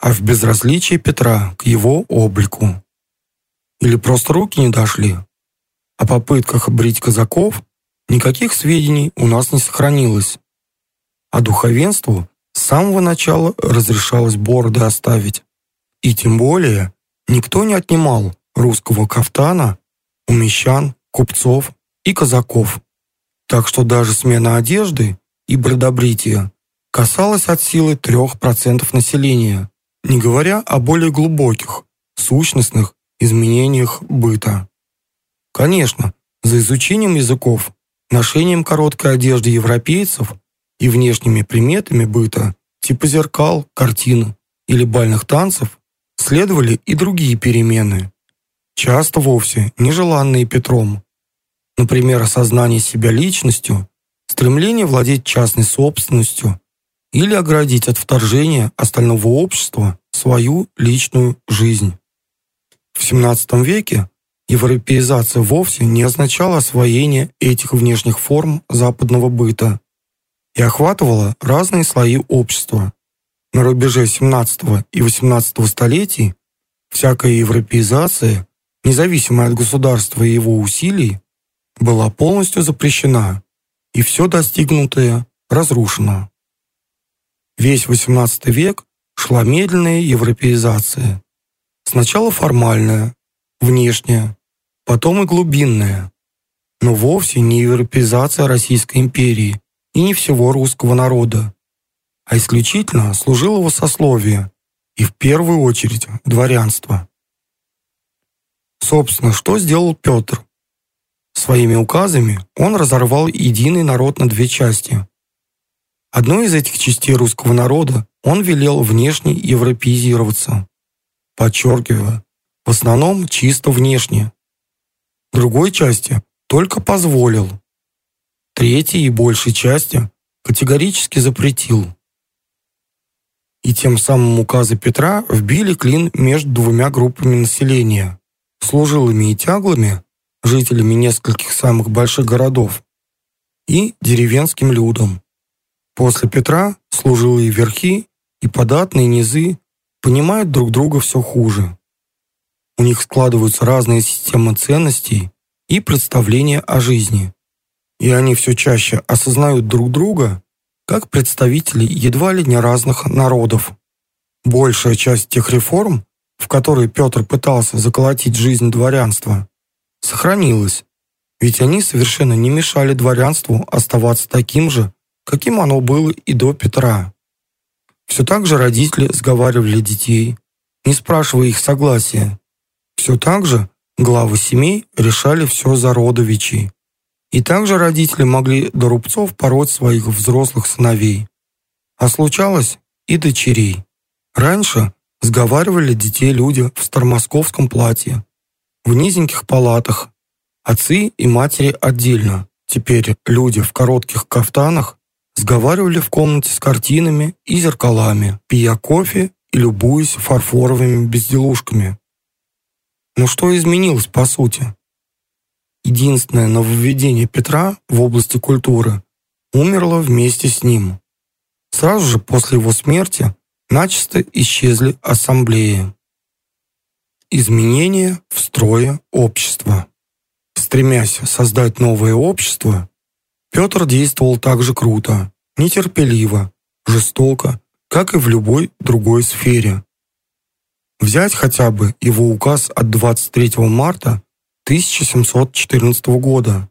а в безразличии Петра к его облику. Или просто руки не дошли. О попытках брить казаков никаких сведений у нас не сохранилось. А духовенству с самого начала разрешалось бороды оставить. И тем более никто не отнимал русского кафтана у мещан, купцов и казаков. Так что даже смена одежды и бродобрития касалась от силы 3% населения, не говоря о более глубоких, сущностных изменениях быта. Конечно, за изучением языков, ношением короткой одежды европейцев и внешними приметами быта, типа зеркал, картин или бальных танцев, следовали и другие перемены, часто вовсе нежеланные Петром. Например, осознание себя личностью, стремление владеть частной собственностью или оградить от вторжения остального общества свою личную жизнь. В XVII веке европеизация вовсе не означала освоение этих внешних форм западного быта и охватывала разные слои общества. На рубеже XVII и XVIII столетий всякая европеизация, независимая от государства и его усилий, была полностью запрещена, и все достигнутое разрушено. Весь XVIII век шла медленная европеизация. Сначала формальная, внешняя, потом и глубинная, но вовсе не европеизация Российской империи и не всего русского народа, а исключительно служилого сословия и в первую очередь дворянства. Собственно, что сделал Петр? Своими указами он разорвал единый народ на две части. Одной из этих частей русского народа он велел внешне европеизироваться. Подчеркиваю, в основном чисто внешне. Другой части только позволил. Третьей и большей части категорически запретил. И тем самым указы Петра вбили клин между двумя группами населения – служилыми и тяглыми, жителями нескольких самых больших городов, и деревенским людом. После Петра служилые верхи и податные низы понимают друг друга все хуже. У них складываются разные системы ценностей и представления о жизни. И они все чаще осознают друг друга как представители едва ли не разных народов. Большая часть тех реформ, в которые Петр пытался заколотить жизнь дворянства, сохранилась, ведь они совершенно не мешали дворянству оставаться таким же, каким оно было и до Петра. Все так же родители сговаривали детей, не спрашивая их согласия. Все так же главы семей решали все за родовичей. И также родители могли до рубцов пороть своих взрослых сыновей. А случалось и дочерей. Раньше сговаривали детей люди в старомосковском платье, в низеньких палатах, отцы и матери отдельно. Теперь люди в коротких кафтанах сговаривали в комнате с картинами и зеркалами, пия кофе и любуясь фарфоровыми безделушками. Но что изменилось по сути? Единственное нововведение Петра в области культуры умерло вместе с ним. Сразу же после его смерти начисто исчезли ассамблеи. Изменения в строе общества. Стремясь создать новое общество, Петр действовал так же круто, нетерпеливо, жестоко, как и в любой другой сфере. Взять хотя бы его указ от 23 марта 1714 года.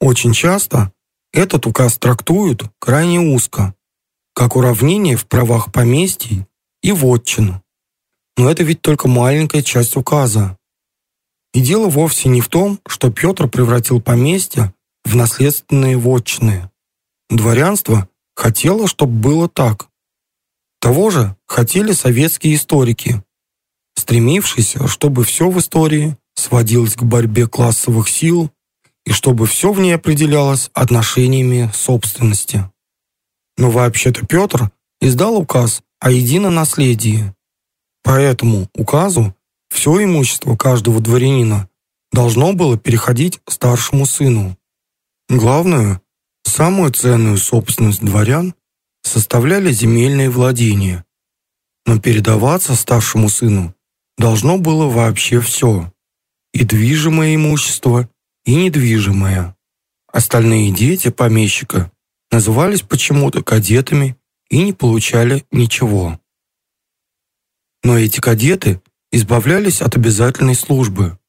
Очень часто этот указ трактуют крайне узко, как уравнение в правах поместий и вотчин. Но это ведь только маленькая часть указа. И дело вовсе не в том, что Петр превратил поместья в наследственные вотчины. Дворянство хотело, чтобы было так. Того же хотели советские историки, стремившиеся, чтобы все в истории сводилось к борьбе классовых сил и чтобы все в ней определялось отношениями собственности. Но вообще-то Петр издал указ о едином наследии. По этому указу все имущество каждого дворянина должно было переходить старшему сыну. Главную, самую ценную собственность дворян составляли земельные владения. Но передаваться старшему сыну должно было вообще все. И движимое имущество, и недвижимое. Остальные дети помещика назывались почему-то кадетами и не получали ничего. Но эти кадеты избавлялись от обязательной службы.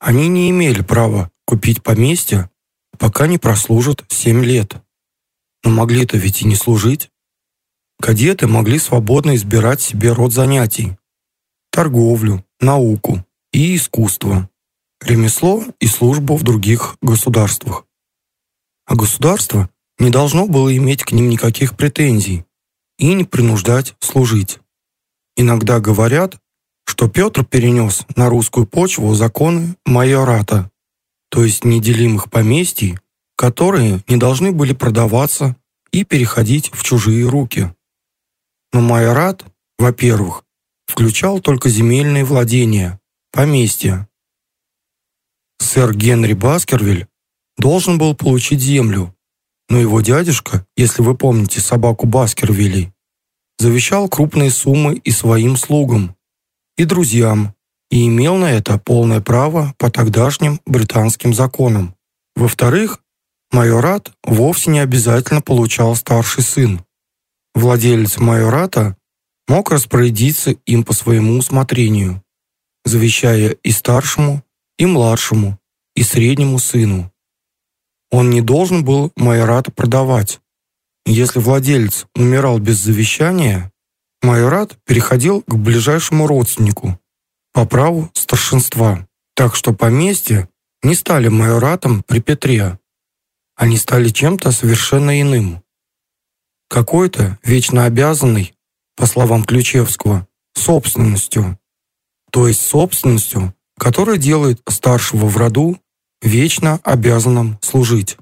Они не имели права купить поместье, пока не прослужат 7 лет. Но могли-то ведь и не служить. Кадеты могли свободно избирать себе род занятий – торговлю, науку и искусство, ремесло и службу в других государствах. А государство не должно было иметь к ним никаких претензий и не принуждать служить. Иногда говорят, что Петр перенес на русскую почву законы майората, то есть неделимых поместий, которые не должны были продаваться и переходить в чужие руки. Но майорат, во-первых, включал только земельные владения, поместья. Сэр Генри Баскервиль должен был получить землю, но его дядюшка, если вы помните собаку Баскервилей, завещал крупные суммы и своим слугам, и друзьям, и имел на это полное право по тогдашним британским законам. Во-вторых, майорат вовсе не обязательно получал старший сын. Владелец майората мог распорядиться им по своему усмотрению, завещая и старшему, и младшему, и среднему сыну. Он не должен был майората продавать. Если владелец умирал без завещания, майорат переходил к ближайшему родственнику по праву старшинства. Так что поместья не стали майоратом при Петре. Они стали чем-то совершенно иным. Какой-то вечно обязанный, по словам Ключевского, собственностью. То есть собственностью, которая делает старшего в роду вечно обязанным служить.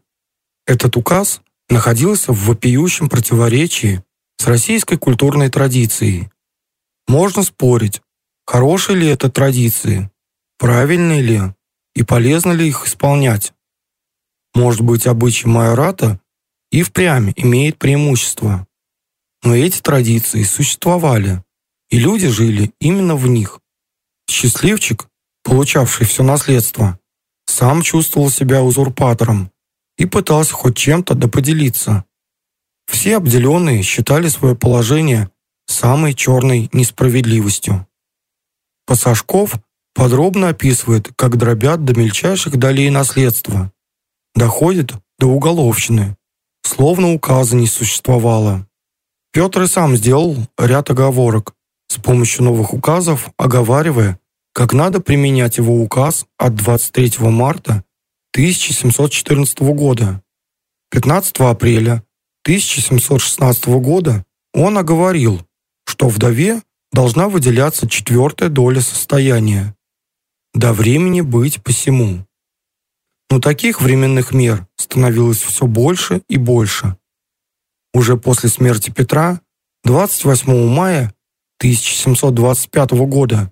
Этот указ находился в вопиющем противоречии с российской культурной традицией. Можно спорить, хорошие ли это традиции, правильные ли и полезно ли их исполнять. Может быть, обычай майората и впрямь имеет преимущество. Но эти традиции существовали, и люди жили именно в них. Счастливчик, получавший все наследство, сам чувствовал себя узурпатором и пытался хоть чем-то доподелиться. Все обделенные считали свое положение самой черной несправедливостью. Пассажков подробно описывает, как дробят до мельчайших долей наследства, доходит до уголовщины, словно указа не существовало. Петр и сам сделал ряд оговорок, с помощью новых указов оговаривая, как надо применять его указ от 23 марта 1714 года. 15 апреля 1716 года он оговорил, что вдове должна выделяться четвертая доля состояния. До времени быть посему. Но таких временных мер становилось все больше и больше. Уже после смерти Петра, 28 мая 1725 года,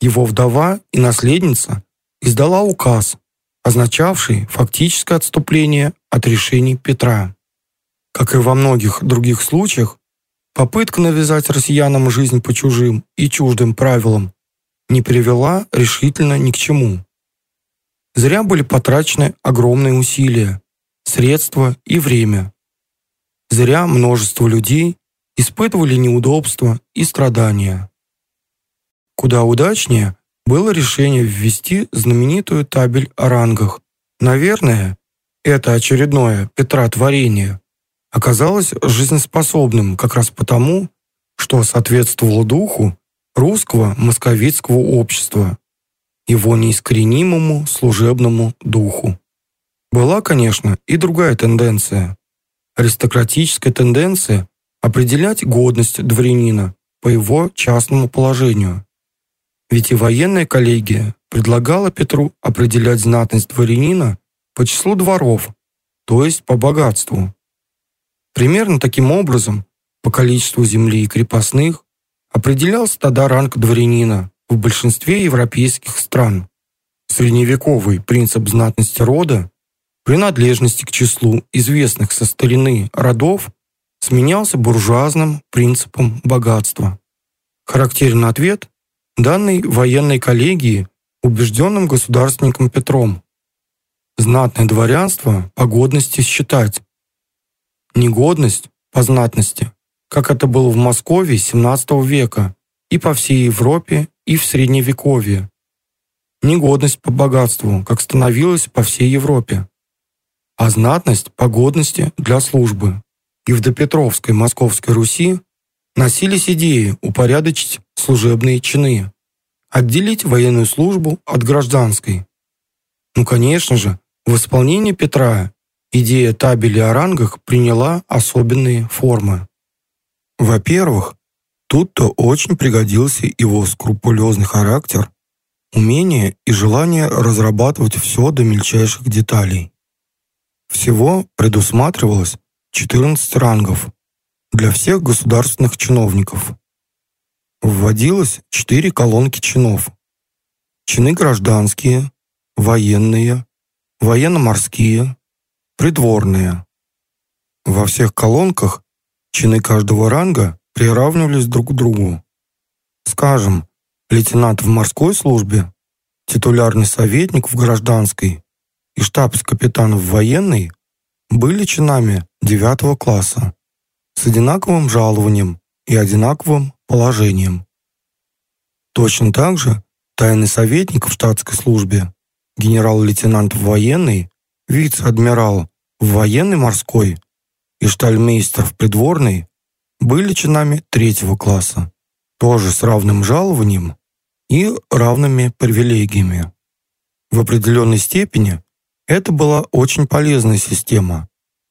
его вдова и наследница издала указ, означавший фактическое отступление от решений Петра. Как и во многих других случаях, попытка навязать россиянам жизнь по чужим и чуждым правилам не привела решительно ни к чему. Зря были потрачены огромные усилия, средства и время. Зря множество людей испытывали неудобства и страдания. Куда удачнее было решение ввести знаменитую табель о рангах. Наверное, это очередное Петра творение оказалось жизнеспособным как раз потому, что соответствовало духу русского московитского общества, его неискоренимому служебному духу. Была, конечно, и другая тенденция. Аристократическая тенденция определять годность дворянина по его частному положению. Ведь и военная коллегия предлагала Петру определять знатность дворянина по числу дворов, то есть по богатству. Примерно таким образом, по количеству земли и крепостных, определялся тогда ранг дворянина в большинстве европейских стран. Средневековый принцип знатности рода, принадлежности к числу известных со старины родов, сменялся буржуазным принципом богатства. Характерный ответ, данный военной коллегии убежденным государственником Петром. Знатное дворянство по годности считать, негодность по знатности, как это было в Москве XVII века и по всей Европе и в Средневековье. Негодность по богатству, как становилась по всей Европе. А знатность по годности для службы. И в допетровской Московской Руси носились идеи упорядочить служебные чины, отделить военную службу от гражданской. Ну, конечно же, в исполнении Петра идея табели о рангах приняла особенные формы. Во-первых, тут-то очень пригодился его скрупулезный характер, умение и желание разрабатывать все до мельчайших деталей. Всего предусматривалось 14 рангов для всех государственных чиновников. Вводилось 4 колонки чинов. Чины гражданские, военные, военно-морские, придворные. Во всех колонках чины каждого ранга приравнивались друг к другу. Скажем, лейтенант в морской службе, титулярный советник в гражданской и штабс-капитан в военной были чинами девятого класса с одинаковым жалованием и одинаковым положением. Точно так же тайный советник в штатской службе, генерал-лейтенант в военной вице-адмирал в военной морской и штальмейстер в придворной были чинами третьего класса, тоже с равным жалованием и равными привилегиями. В определенной степени это была очень полезная система,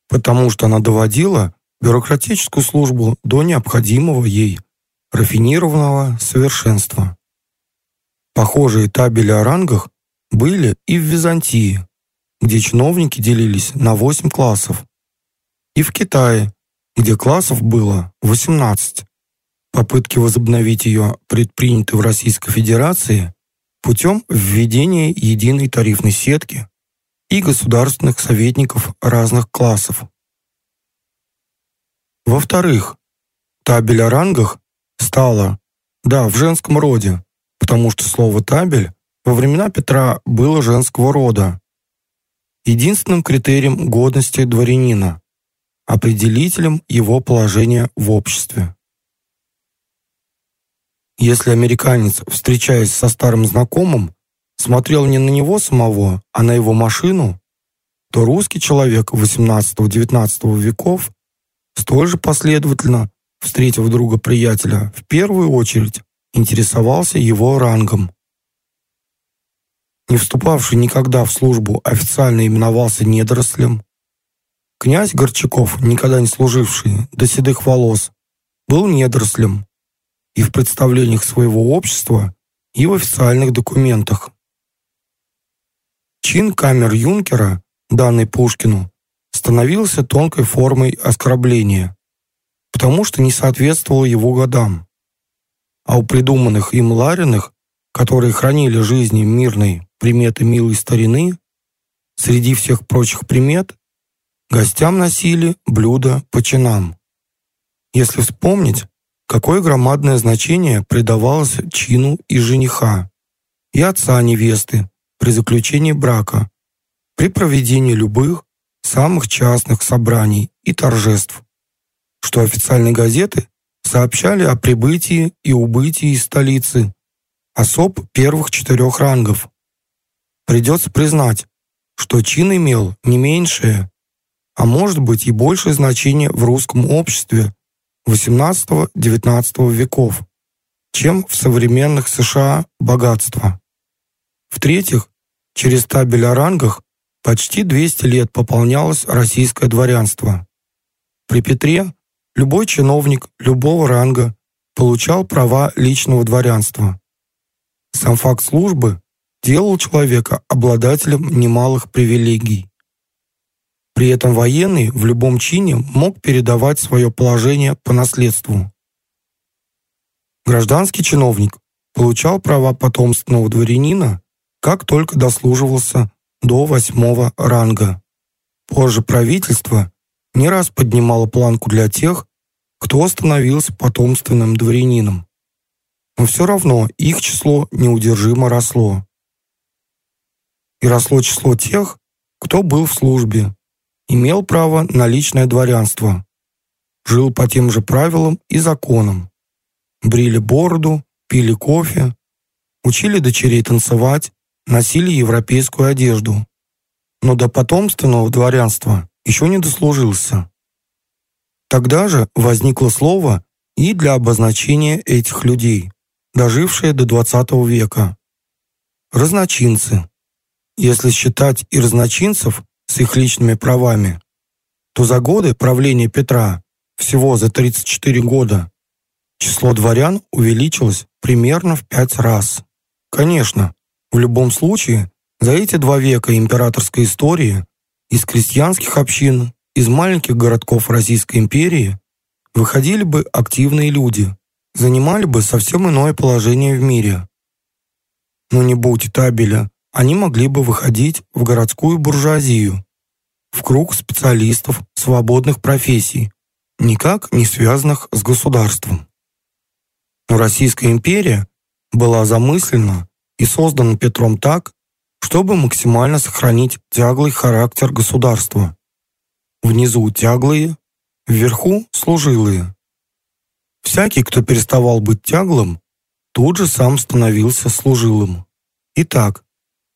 потому что она доводила бюрократическую службу до необходимого ей рафинированного совершенства. Похожие табели о рангах были и в Византии, где чиновники делились на 8 классов, и в Китае, где классов было 18. Попытки возобновить ее предприняты в Российской Федерации путем введения единой тарифной сетки и государственных советников разных классов. Во-вторых, табель о рангах стала, да, в женском роде, потому что слово «табель» во времена Петра было женского рода. Единственным критерием годности дворянина, определителем его положения в обществе. Если американец, встречаясь со старым знакомым, смотрел не на него самого, а на его машину, то русский человек XVIII-XIX веков столь же последовательно, встретив друга-приятеля, в первую очередь интересовался его рангом. Не вступавший никогда в службу официально именовался недорослем. Князь Горчаков, никогда не служивший до седых волос, был недорослем и в представлениях своего общества, и в официальных документах. Чин камер-юнкера, данный Пушкину, становился тонкой формой оскорбления, потому что не соответствовал его годам. А у придуманных им Лариных, которые хранили жизни мирной приметы милой старины, среди всех прочих примет, гостям носили блюда по чинам. Если вспомнить, какое громадное значение придавалось чину и жениха, и отца невесты при заключении брака, при проведении любых самых частных собраний и торжеств, что официальные газеты сообщали о прибытии и убытии из столицы особ первых четырех рангов. Придется признать, что чин имел не меньшее, а может быть и большее значение в русском обществе XVIII-XIX веков, чем в современных США богатство. В-третьих, через табель о рангах почти 200 лет пополнялось российское дворянство. При Петре любой чиновник любого ранга получал права личного дворянства. Сам факт службы делал человека обладателем немалых привилегий. При этом военный в любом чине мог передавать свое положение по наследству. Гражданский чиновник получал права потомственного дворянина, как только дослуживался до восьмого ранга. Позже правительство не раз поднимало планку для тех, кто становился потомственным дворянином. Но все равно их число неудержимо росло. И росло число тех, кто был в службе, имел право на личное дворянство, жил по тем же правилам и законам, брили бороду, пили кофе, учили дочерей танцевать, носили европейскую одежду, но до потомственного дворянства еще не дослужился. Тогда же возникло слово и для обозначения этих людей, дожившие до XX века. Разночинцы. Если считать и разночинцев с их личными правами, то за годы правления Петра, всего за 34 года, число дворян увеличилось примерно в пять раз. Конечно, в любом случае, за эти два века императорской истории из крестьянских общин, из маленьких городков Российской империи выходили бы активные люди, занимали бы совсем иное положение в мире. Но не будь табеля, они могли бы выходить в городскую буржуазию, в круг специалистов свободных профессий, никак не связанных с государством. Но Российская империя была замыслена и создана Петром так, чтобы максимально сохранить тяглый характер государства. Внизу тяглые, вверху служилые. Всякий, кто переставал быть тяглым, тут же сам становился служилым. Итак,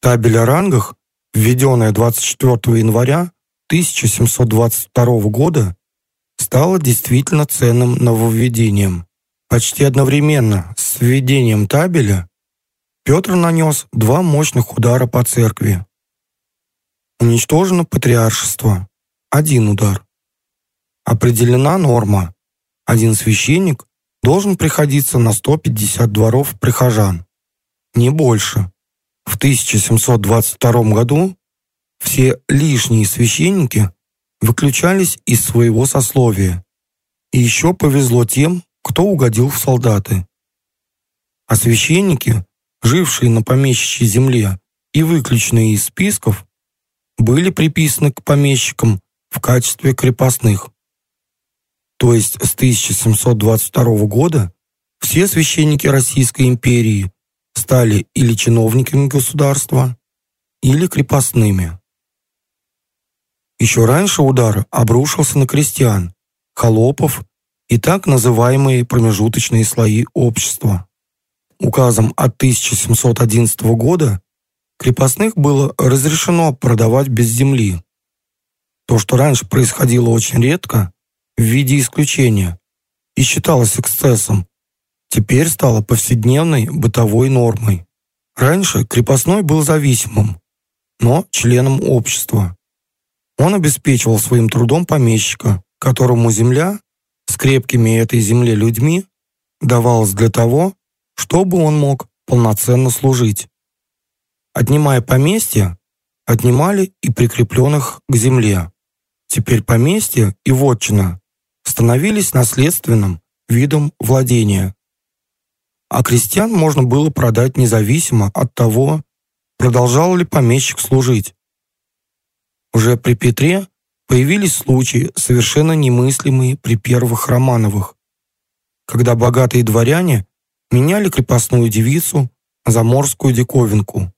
табель о рангах, введенная 24 января 1722 года, стала действительно ценным нововведением. Почти одновременно с введением табеля Петр нанес два мощных удара по церкви. Уничтожено патриаршество. Один удар. Определена норма. Один священник должен приходиться на 150 дворов прихожан. Не больше. В 1722 году все лишние священники выключались из своего сословия. И еще повезло тем, кто угодил в солдаты. А священники жившие на помещичьей земле и выключенные из списков, были приписаны к помещикам в качестве крепостных. То есть с 1722 года все священники Российской империи стали или чиновниками государства, или крепостными. Еще раньше удар обрушился на крестьян, холопов и так называемые промежуточные слои общества. Указом от 1711 года крепостных было разрешено продавать без земли. То, что раньше происходило очень редко, в виде исключения, и считалось эксцессом, теперь стало повседневной бытовой нормой. Раньше крепостной был зависимым, но членом общества. Он обеспечивал своим трудом помещика, которому земля с крепкими этой земле людьми давалась для того, чтобы он мог полноценно служить. Отнимая поместье, отнимали и прикрепленных к земле. Теперь поместье и вотчина становились наследственным видом владения. А крестьян можно было продать независимо от того, продолжал ли помещик служить. Уже при Петре появились случаи, совершенно немыслимые при первых Романовых, когда богатые дворяне меняли крепостную девицу на заморскую диковинку,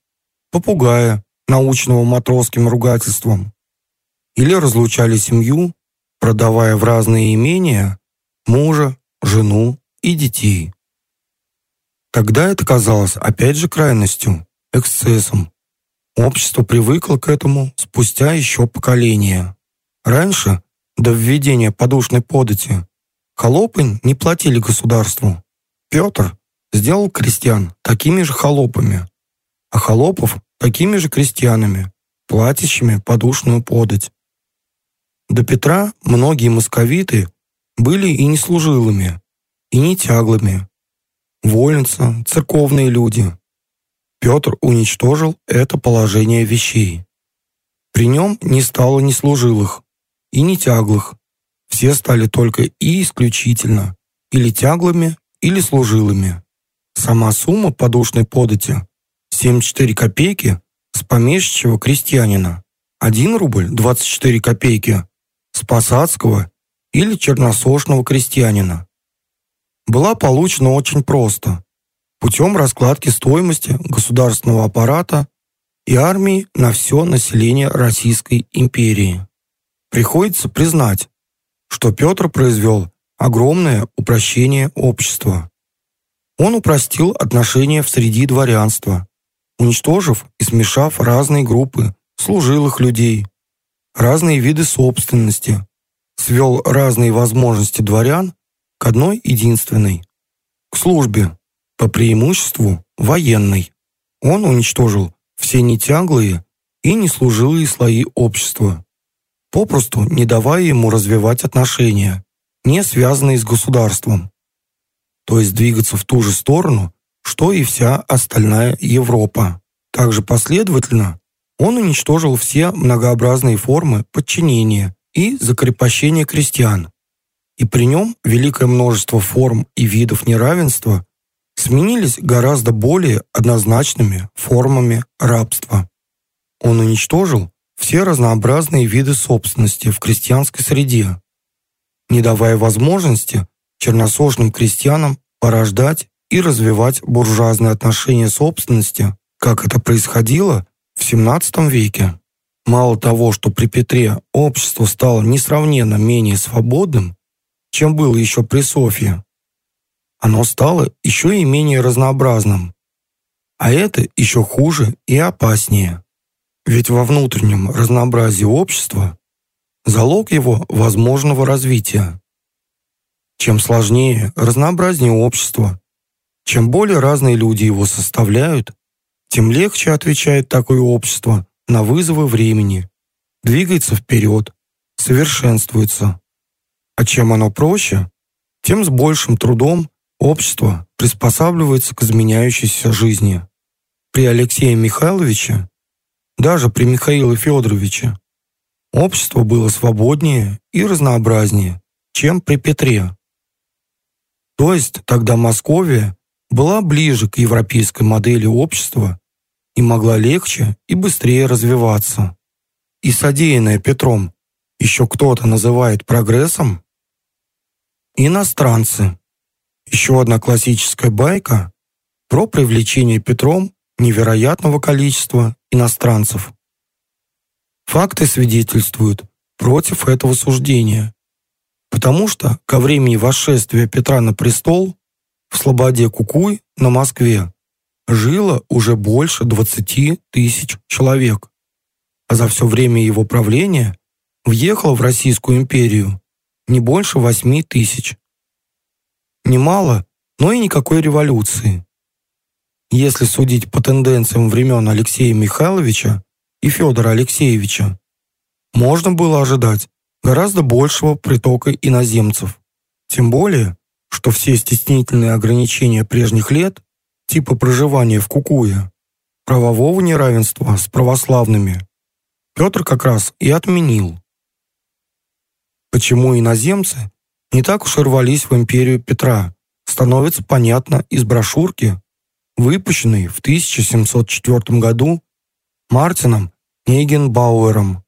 попугая, научного матросским ругательством, или разлучали семью, продавая в разные имения мужа, жену и детей. Тогда это казалось опять же крайностью, эксцессом. Общество привыкло к этому спустя еще поколения. Раньше, до введения подушной подати, холопы не платили государству. Петр сделал крестьян такими же холопами, а холопов такими же крестьянами, платящими подушную подать. До Петра многие московиты были и не служилыми, и не тяглыми. Вольница, церковные люди. Петр уничтожил это положение вещей. При нем не стало ни служилых, и не тяглых. Все стали только и исключительно или тяглыми, или служилыми. Сама сумма подушной подати 74 копейки с помещичьего крестьянина, 1 рубль 24 копейки с посадского или черносошного крестьянина. Была получена очень просто, путем раскладки стоимости государственного аппарата и армии на все население Российской империи. Приходится признать, что Петр произвел огромное упрощение общества. Он упростил отношения в среди дворянства, уничтожив и смешав разные группы служилых людей, разные виды собственности, свел разные возможности дворян к одной единственной – к службе, по преимуществу военной. Он уничтожил все нетяглые и неслужилые слои общества, попросту не давая ему развивать отношения, не связанные с государством, то есть двигаться в ту же сторону, что и вся остальная Европа. Также последовательно он уничтожил все многообразные формы подчинения и закрепощения крестьян, и при нем великое множество форм и видов неравенства сменились гораздо более однозначными формами рабства. Он уничтожил все разнообразные виды собственности в крестьянской среде, не давая возможности черносошным крестьянам порождать и развивать буржуазные отношения собственности, как это происходило в XVII веке. Мало того, что при Петре общество стало несравненно менее свободным, чем было еще при Софье, оно стало еще и менее разнообразным. А это еще хуже и опаснее. Ведь во внутреннем разнообразии общества залог его возможного развития. Чем сложнее, разнообразнее общество, чем более разные люди его составляют, тем легче отвечает такое общество на вызовы времени, двигается вперед, совершенствуется. А чем оно проще, тем с большим трудом общество приспосабливается к изменяющейся жизни. При Алексее Михайловиче, даже при Михаиле Федоровиче, общество было свободнее и разнообразнее, чем при Петре. То есть тогда Московия была ближе к европейской модели общества и могла легче и быстрее развиваться. И содеянное Петром еще кто-то называет прогрессом? Иностранцы. Еще одна классическая байка, про привлечение Петром невероятного количества иностранцев. Факты свидетельствуют против этого суждения, потому что ко времени восшествия Петра на престол в Слободе Кукуй на Москве жило уже больше 20 тысяч человек, а за все время его правления въехало в Российскую империю не больше 8 тысяч. Немало, но и никакой революции. Если судить по тенденциям времен Алексея Михайловича и Федора Алексеевича, можно было ожидать гораздо большего притока иноземцев. Тем более, что все стеснительные ограничения прежних лет, типа проживания в Кукуе, правового неравенства с православными, Петр как раз и отменил. Почему иноземцы не так уж рвались в империю Петра, становится понятно из брошюрки, выпущенной в 1704 году Мартином Нейгенбауэром,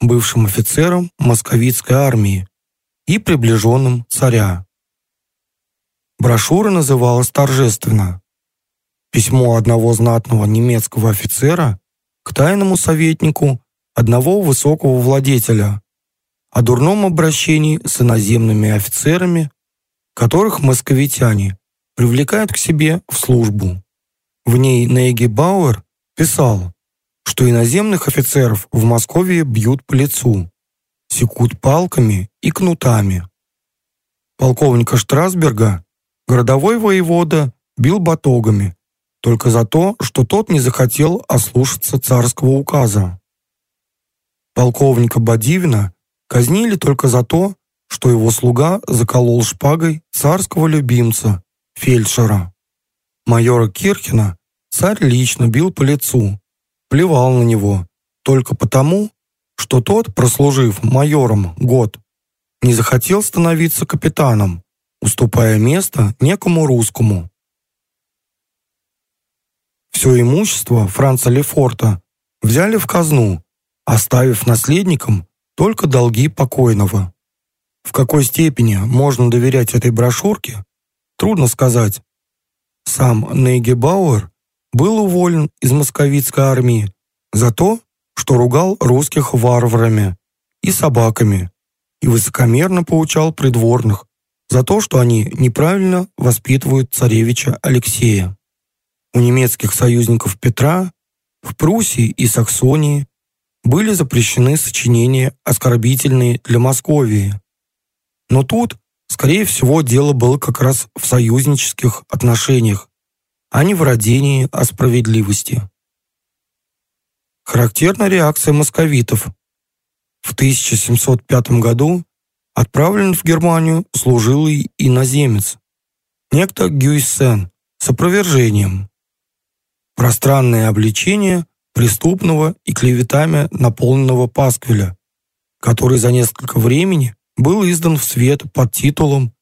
бывшим офицером московитской армии и приближенным царя. Брошюра называлась торжественно. «Письмо одного знатного немецкого офицера к тайному советнику одного высокого владетеля о дурном обращении с иноземными офицерами, которых московитяне привлекают к себе в службу». В ней Нейги Бауэр писал, что иноземных офицеров в Москве бьют по лицу, секут палками и кнутами. Полковника Штрасберга городовой воевода бил батогами только за то, что тот не захотел ослушаться царского указа. Полковника Бадивина казнили только за то, что его слуга заколол шпагой царского любимца, фельдшера. Майора Кирхина царь лично бил по лицу, плевал на него, только потому, что тот, прослужив майором год, не захотел становиться капитаном, уступая место некому русскому. Все имущество Франца Лефорта взяли в казну, оставив наследникам только долги покойного. В какой степени можно доверять этой брошюрке, трудно сказать. Сам Нейгебауэр был уволен из московитской армии за то, что ругал русских варварами и собаками и высокомерно поучал придворных за то, что они неправильно воспитывают царевича Алексея. У немецких союзников Петра в Пруссии и Саксонии были запрещены сочинения, оскорбительные для Московии. Но тут, скорее всего, дело было как раз в союзнических отношениях, а не в родении о справедливости. Характерна реакция московитов. В 1705 году отправлен в Германию служилый иноземец, некто Гюйсен, с опровержением. Пространное обличение преступного и клеветами наполненного пасквиля, который за несколько времени был издан в свет под титулом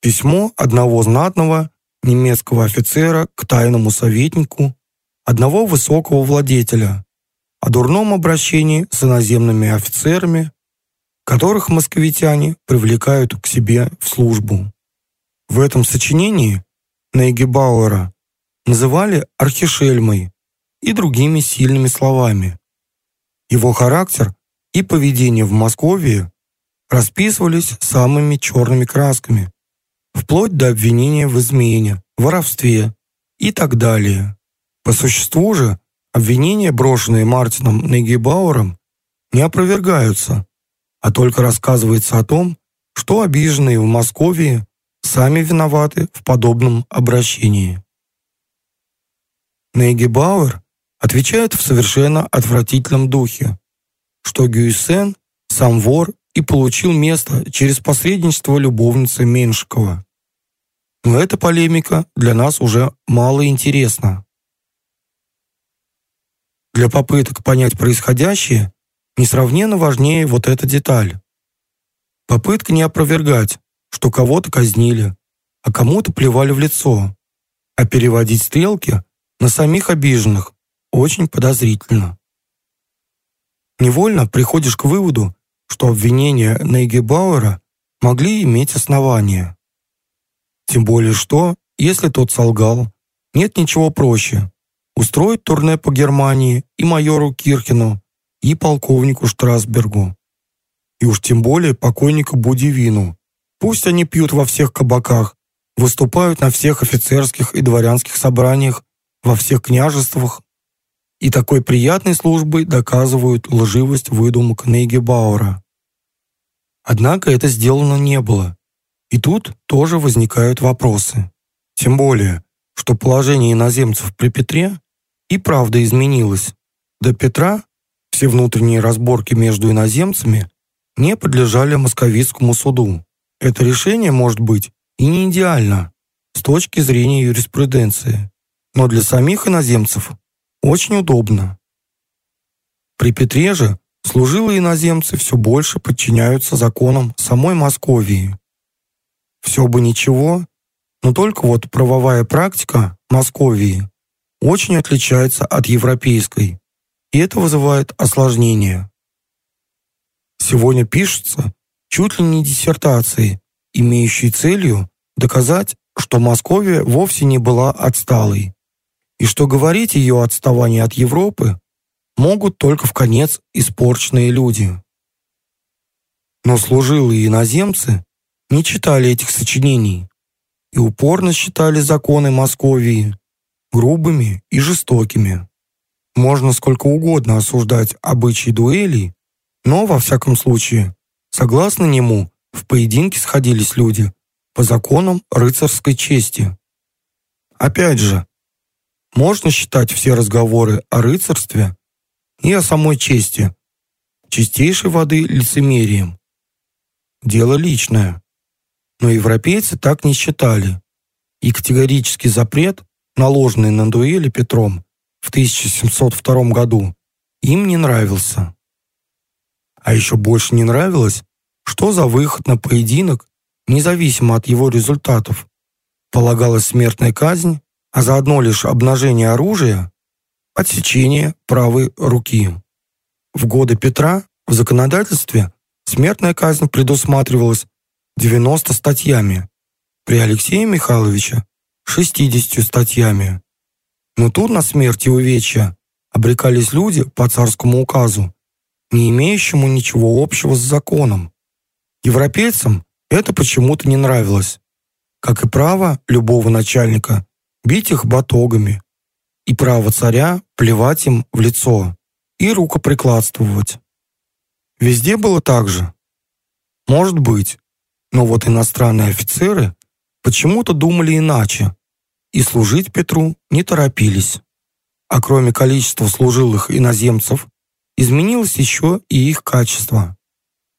«Письмо одного знатного немецкого офицера к тайному советнику одного высокого владетеля о дурном обращении с иноземными офицерами, которых московитяне привлекают к себе в службу. В этом сочинении Нейгебауэра называли архишельмой и другими сильными словами. Его характер и поведение в Москве расписывались самыми черными красками, вплоть до обвинения в измене, воровстве и так далее. По существу же, обвинения, брошенные Мартином Нейгебауэром, не опровергаются, а только рассказывается о том, что обиженные в Москве сами виноваты в подобном обращении. Нейгебауэр отвечает в совершенно отвратительном духе, что Гюйсен сам вор и получил место через посредничество любовницы Меншикова. Но эта полемика для нас уже мало интересна. Для попыток понять происходящее несравненно важнее вот эта деталь. Попытка не опровергать, что кого-то казнили, а кому-то плевали в лицо, а переводить стрелки на самих обиженных очень подозрительно. Невольно приходишь к выводу, что обвинения Нейгебауэра могли иметь основания. Тем более что, если тот солгал, нет ничего проще. Устроить турне по Германии и майору Киркину, и полковнику Штрасбергу. И уж тем более покойнику Будивину. Пусть они пьют во всех кабаках, выступают на всех офицерских и дворянских собраниях, во всех княжествах, и такой приятной службой доказывают лживость выдумок Нейгебауэра. Однако это сделано не было. И тут тоже возникают вопросы. Тем более, что положение иноземцев при Петре и правда изменилось. До Петра все внутренние разборки между иноземцами не подлежали московицкому суду. Это решение может быть и не идеально с точки зрения юриспруденции, но для самих иноземцев очень удобно. При Петре же служилые иноземцы все больше подчиняются законам самой Московии. Все бы ничего, но только вот правовая практика Московии очень отличается от европейской, и это вызывает осложнения. Сегодня пишутся чуть ли не диссертации, имеющие целью доказать, что Московия вовсе не была отсталой, и что говорить ее отставании от Европы могут только в конец испорченные люди. Но служилые иноземцы не читали этих сочинений, и упорно считали законы Московии грубыми и жестокими. Можно сколько угодно осуждать обычаи дуэлей, но, во всяком случае, согласно нему, в поединке сходились люди по законам рыцарской чести. Опять же, можно считать все разговоры о рыцарстве и о самой чести чистейшей воды лицемерием. Дело личное но европейцы так не считали, и категорический запрет, наложенный на дуэли Петром в 1702 году, им не нравился. А еще больше не нравилось, что за выход на поединок, независимо от его результатов, полагалась смертная казнь, а заодно лишь обнажение оружия, отсечение правой руки. В годы Петра в законодательстве смертная казнь предусматривалась 90 статьями, при Алексее Михайловиче 60 статьями. Но тут на смерть и увечья обрекались люди по царскому указу, не имеющему ничего общего с законом. Европейцам это почему-то не нравилось, как и право любого начальника бить их батогами и право царя плевать им в лицо и рукоприкладствовать. Везде было так же. Может быть, но вот иностранные офицеры почему-то думали иначе и служить Петру не торопились. А кроме количества служилых иноземцев, изменилось еще и их качество.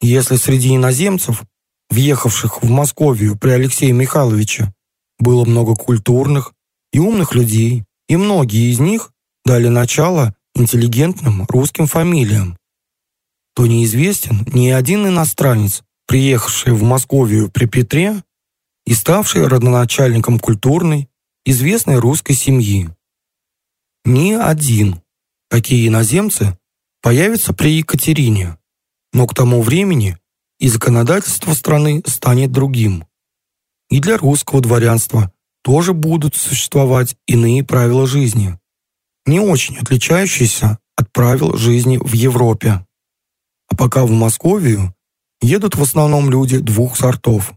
Если среди иноземцев, въехавших в Московию при Алексее Михайловиче, было много культурных и умных людей, и многие из них дали начало интеллигентным русским фамилиям, то неизвестен ни один иностранец, приехавший в Московию при Петре и ставший родоначальником культурной, известной русской семьи. Ни один. Такие иноземцы появятся при Екатерине, но к тому времени и законодательство страны станет другим. И для русского дворянства тоже будут существовать иные правила жизни, не очень отличающиеся от правил жизни в Европе. А пока в Московию едут в основном люди двух сортов.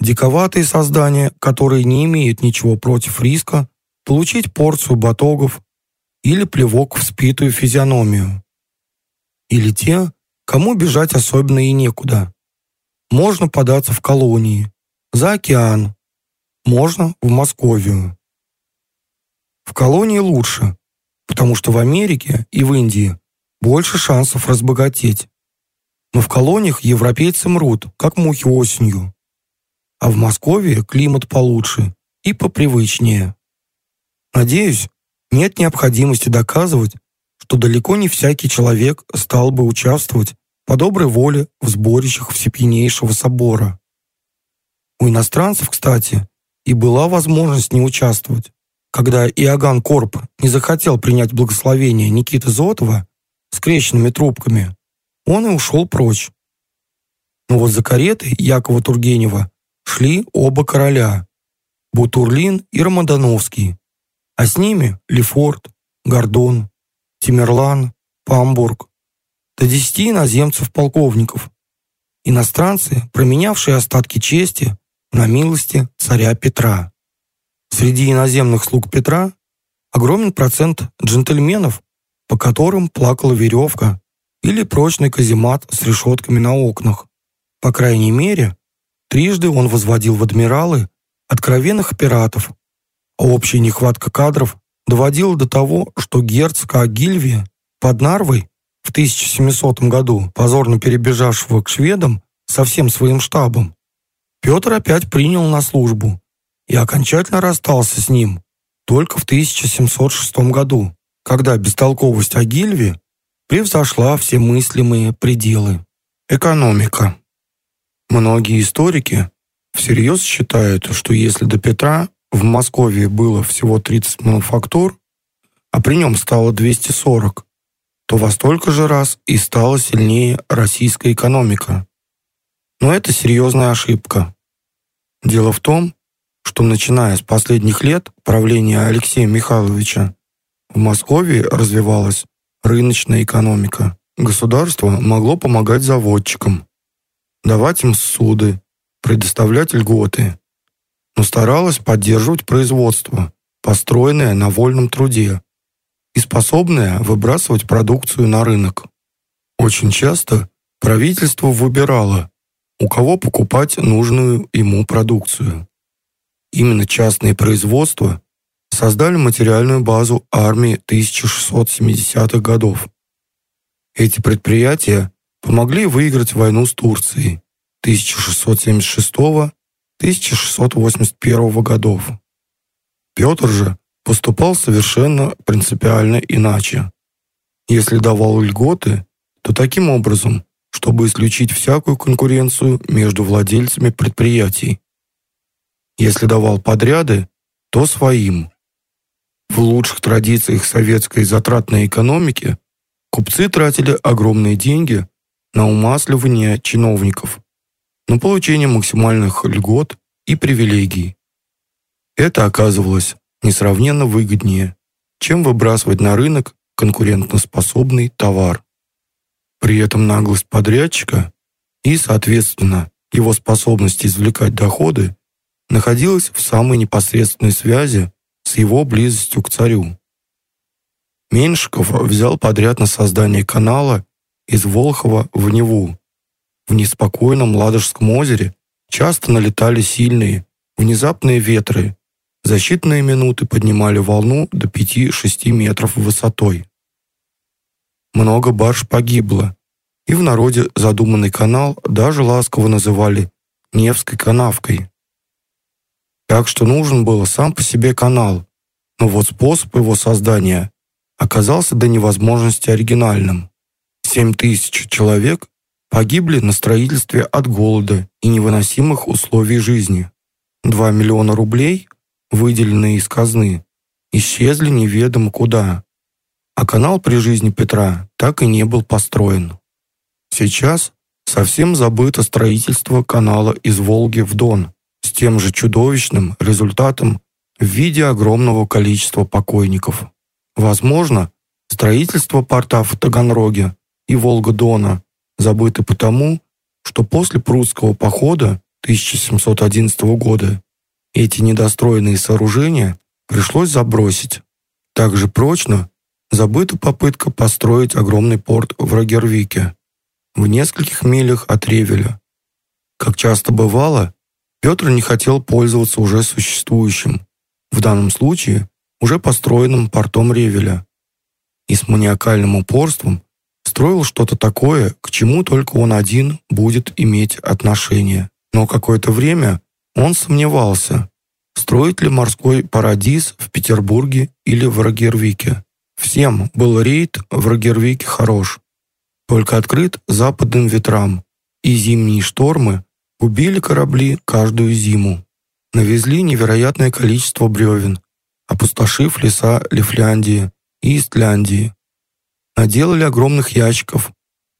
Диковатые создания, которые не имеют ничего против риска получить порцию батогов или плевок в спитую физиономию. Или те, кому бежать особенно и некуда. Можно податься в колонии, за океан, можно в Московию. В колонии лучше, потому что в Америке и в Индии больше шансов разбогатеть. Но в колониях европейцы мрут, как мухи осенью. А в Москве климат получше и попривычнее. Надеюсь, нет необходимости доказывать, что далеко не всякий человек стал бы участвовать по доброй воле в сборищах Всепьянейшего собора. У иностранцев, кстати, и была возможность не участвовать. Когда Иоганн Корп не захотел принять благословение Никиты Зотова с крещенными трубками, он и ушел прочь. Но вот за каретой Якова Тургенева шли оба короля – Бутурлин и Рамадановский, а с ними Лефорт, Гордон, Тимерлан, Памбург, до десяти иноземцев-полковников, иностранцы, променявшие остатки чести на милости царя Петра. Среди иноземных слуг Петра огромен процент джентльменов, по которым плакала веревка или прочный каземат с решетками на окнах. По крайней мере, трижды он возводил в адмиралы откровенных пиратов, а общая нехватка кадров доводила до того, что герцог Агильви под Нарвой в 1700 году, позорно перебежавшего к шведам со всем своим штабом, Петр опять принял на службу и окончательно расстался с ним только в 1706 году, когда бестолковость Агильви превзошла все мыслимые пределы. Экономика. Многие историки всерьез считают, что если до Петра в Москве было всего 30 мануфактур, а при нем стало 240, то во столько же раз и стала сильнее российская экономика. Но это серьезная ошибка. Дело в том, что начиная с последних лет правления Алексея Михайловича в Москве развивалась рыночная экономика. Государство могло помогать заводчикам, давать им суды, предоставлять льготы, но старалось поддерживать производство, построенное на вольном труде и способное выбрасывать продукцию на рынок. Очень часто правительство выбирало, у кого покупать нужную ему продукцию. Именно частные производства создали материальную базу армии 1670-х годов. Эти предприятия помогли выиграть войну с Турцией 1676-1681 годов. Петр же поступал совершенно принципиально иначе. Если давал льготы, то таким образом, чтобы исключить всякую конкуренцию между владельцами предприятий. Если давал подряды, то своим. В лучших традициях советской затратной экономики купцы тратили огромные деньги на умасливание чиновников, на получение максимальных льгот и привилегий. Это оказывалось несравненно выгоднее, чем выбрасывать на рынок конкурентоспособный товар. При этом наглость подрядчика и, соответственно, его способность извлекать доходы находилась в самой непосредственной связи с его близостью к царю. Меньшиков взял подряд на создание канала из Волхова в Неву. В неспокойном Ладожском озере часто налетали сильные, внезапные ветры. За считанные минуты поднимали волну до 5-6 метров высотой. Много барж погибло, и в народе задуманный канал даже ласково называли Невской канавкой. Так что нужен был сам по себе канал, но вот способ его создания оказался до невозможности оригинальным. Семь тысяч человек погибли на строительстве от голода и невыносимых условий жизни. Два миллиона рублей, выделенные из казны, исчезли неведомо куда, а канал при жизни Петра так и не был построен. Сейчас совсем забыто строительство канала из Волги в Дон, с тем же чудовищным результатом в виде огромного количества покойников. Возможно, строительство порта в Таганроге и Волга-Дона забыто потому, что после прусского похода 1711 года эти недостроенные сооружения пришлось забросить. Также прочно забыта попытка построить огромный порт в Рогервике, в нескольких милях от Ревеля. Как часто бывало, Петр не хотел пользоваться уже существующим, в данном случае уже построенным портом Ревеля, и с маниакальным упорством строил что-то такое, к чему только он один будет иметь отношение. Но какое-то время он сомневался, строить ли морской парадиз в Петербурге или в Рогервике. Всем был рейд в Рогервике хорош, только открыт западным ветрам, и зимние штормы Убили корабли каждую зиму. Навезли невероятное количество бревен, опустошив леса Лифляндии и Истляндии. Наделали огромных ящиков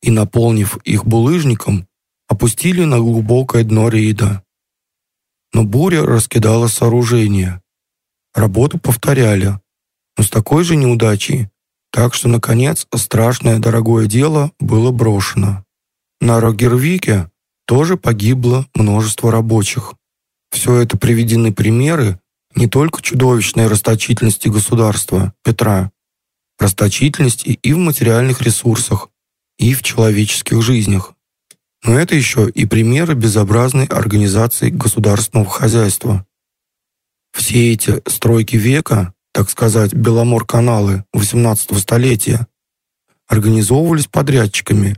и, наполнив их булыжником, опустили на глубокое дно рейда. Но буря раскидала сооружение. Работу повторяли, но с такой же неудачей, так что, наконец, страшное дорогое дело было брошено. На Рогервике тоже погибло множество рабочих. Все это приведены примеры не только чудовищной расточительности государства Петра, расточительности и в материальных ресурсах, и в человеческих жизнях. Но это еще и примеры безобразной организации государственного хозяйства. Все эти стройки века, так сказать, Беломор-каналы XVIII столетия, организовывались подрядчиками.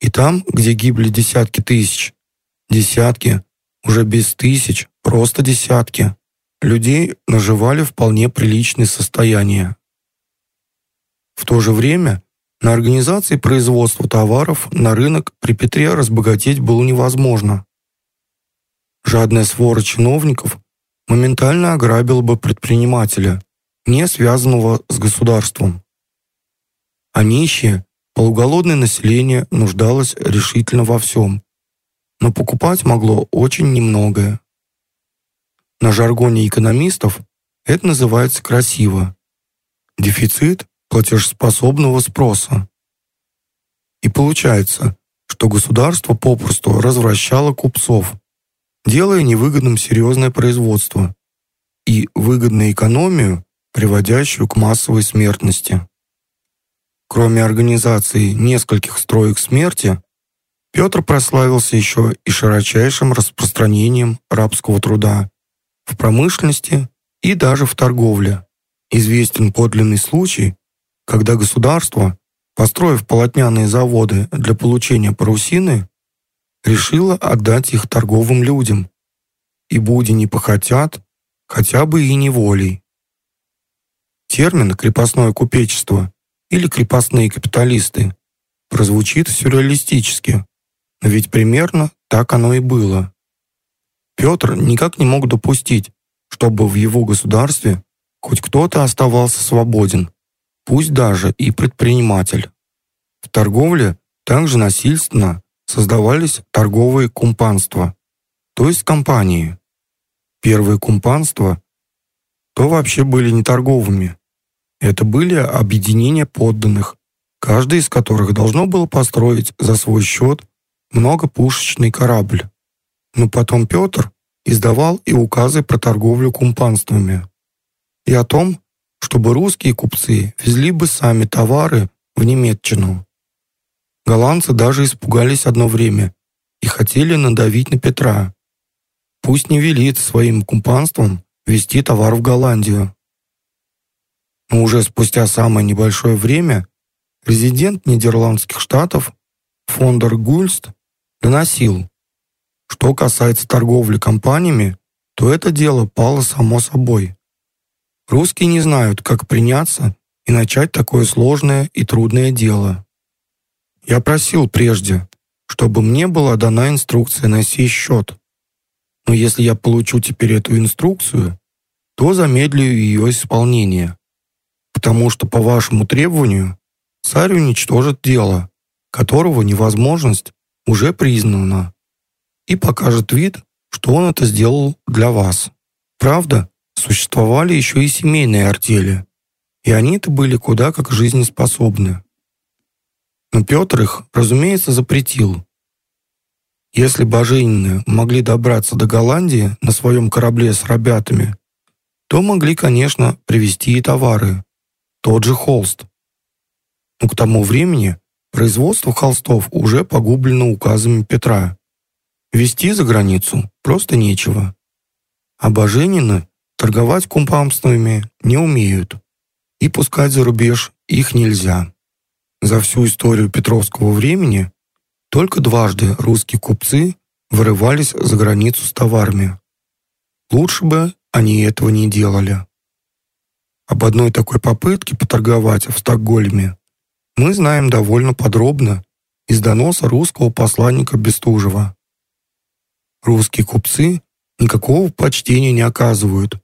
И там, где гибли десятки тысяч, десятки, уже без тысяч, просто десятки, людей наживали вполне приличное состояние. В то же время на организации производства товаров на рынок при Петре разбогатеть было невозможно. Жадная свора чиновников моментально ограбила бы предпринимателя, не связанного с государством. А нищие, полуголодное население нуждалось решительно во всем, но покупать могло очень немногое. На жаргоне экономистов это называется красиво. Дефицит платежеспособного спроса. И получается, что государство попросту развращало купцов, делая невыгодным серьезное производство и выгодную экономию, приводящую к массовой смертности. Кроме организации нескольких строек смерти, Петр прославился еще и широчайшим распространением рабского труда в промышленности и даже в торговле. Известен подлинный случай, когда государство, построив полотняные заводы для получения парусины, решило отдать их торговым людям, и буди не похотят, хотя бы и неволей. Термин «крепостное купечество» или «крепостные капиталисты» прозвучит сюрреалистически, но ведь примерно так оно и было. Петр никак не мог допустить, чтобы в его государстве хоть кто-то оставался свободен, пусть даже и предприниматель. В торговле также насильственно создавались торговые кумпанства, то есть компании. Первые кумпанства то вообще были не торговыми. Это были объединения подданных, каждый из которых должно было построить за свой счет многопушечный корабль. Но потом Петр издавал и указы про торговлю кумпанствами и о том, чтобы русские купцы везли бы сами товары в Немеччину. Голландцы даже испугались одно время и хотели надавить на Петра. Пусть не велит своим кумпанством везти товар в Голландию. Но уже спустя самое небольшое время президент Нидерландских штатов Фондер Гульст доносил, что касается торговли компаниями, то это дело пало само собой. Русские не знают, как приняться и начать такое сложное и трудное дело. Я просил прежде, чтобы мне была дана инструкция на сей счет. Но если я получу теперь эту инструкцию, то замедлю ее исполнение, потому что по вашему требованию царь уничтожит дело, которого невозможность уже признана и покажет вид, что он это сделал для вас. Правда, существовали еще и семейные артели, и они-то были куда как жизнеспособны. Но Петр их, разумеется, запретил. Если Боженины могли добраться до Голландии на своем корабле с ребятами, то могли, конечно, привезти и товары, тот же холст. Но к тому времени производство холстов уже погублено указами Петра. Вести за границу просто нечего. А Боженины торговать кумпамствами не умеют, и пускать за рубеж их нельзя. За всю историю Петровского времени только дважды русские купцы вырывались за границу с товарами. Лучше бы они этого не делали. Об одной такой попытке поторговать в Стокгольме мы знаем довольно подробно из доноса русского посланника Бестужева. Русские купцы никакого почтения не оказывают,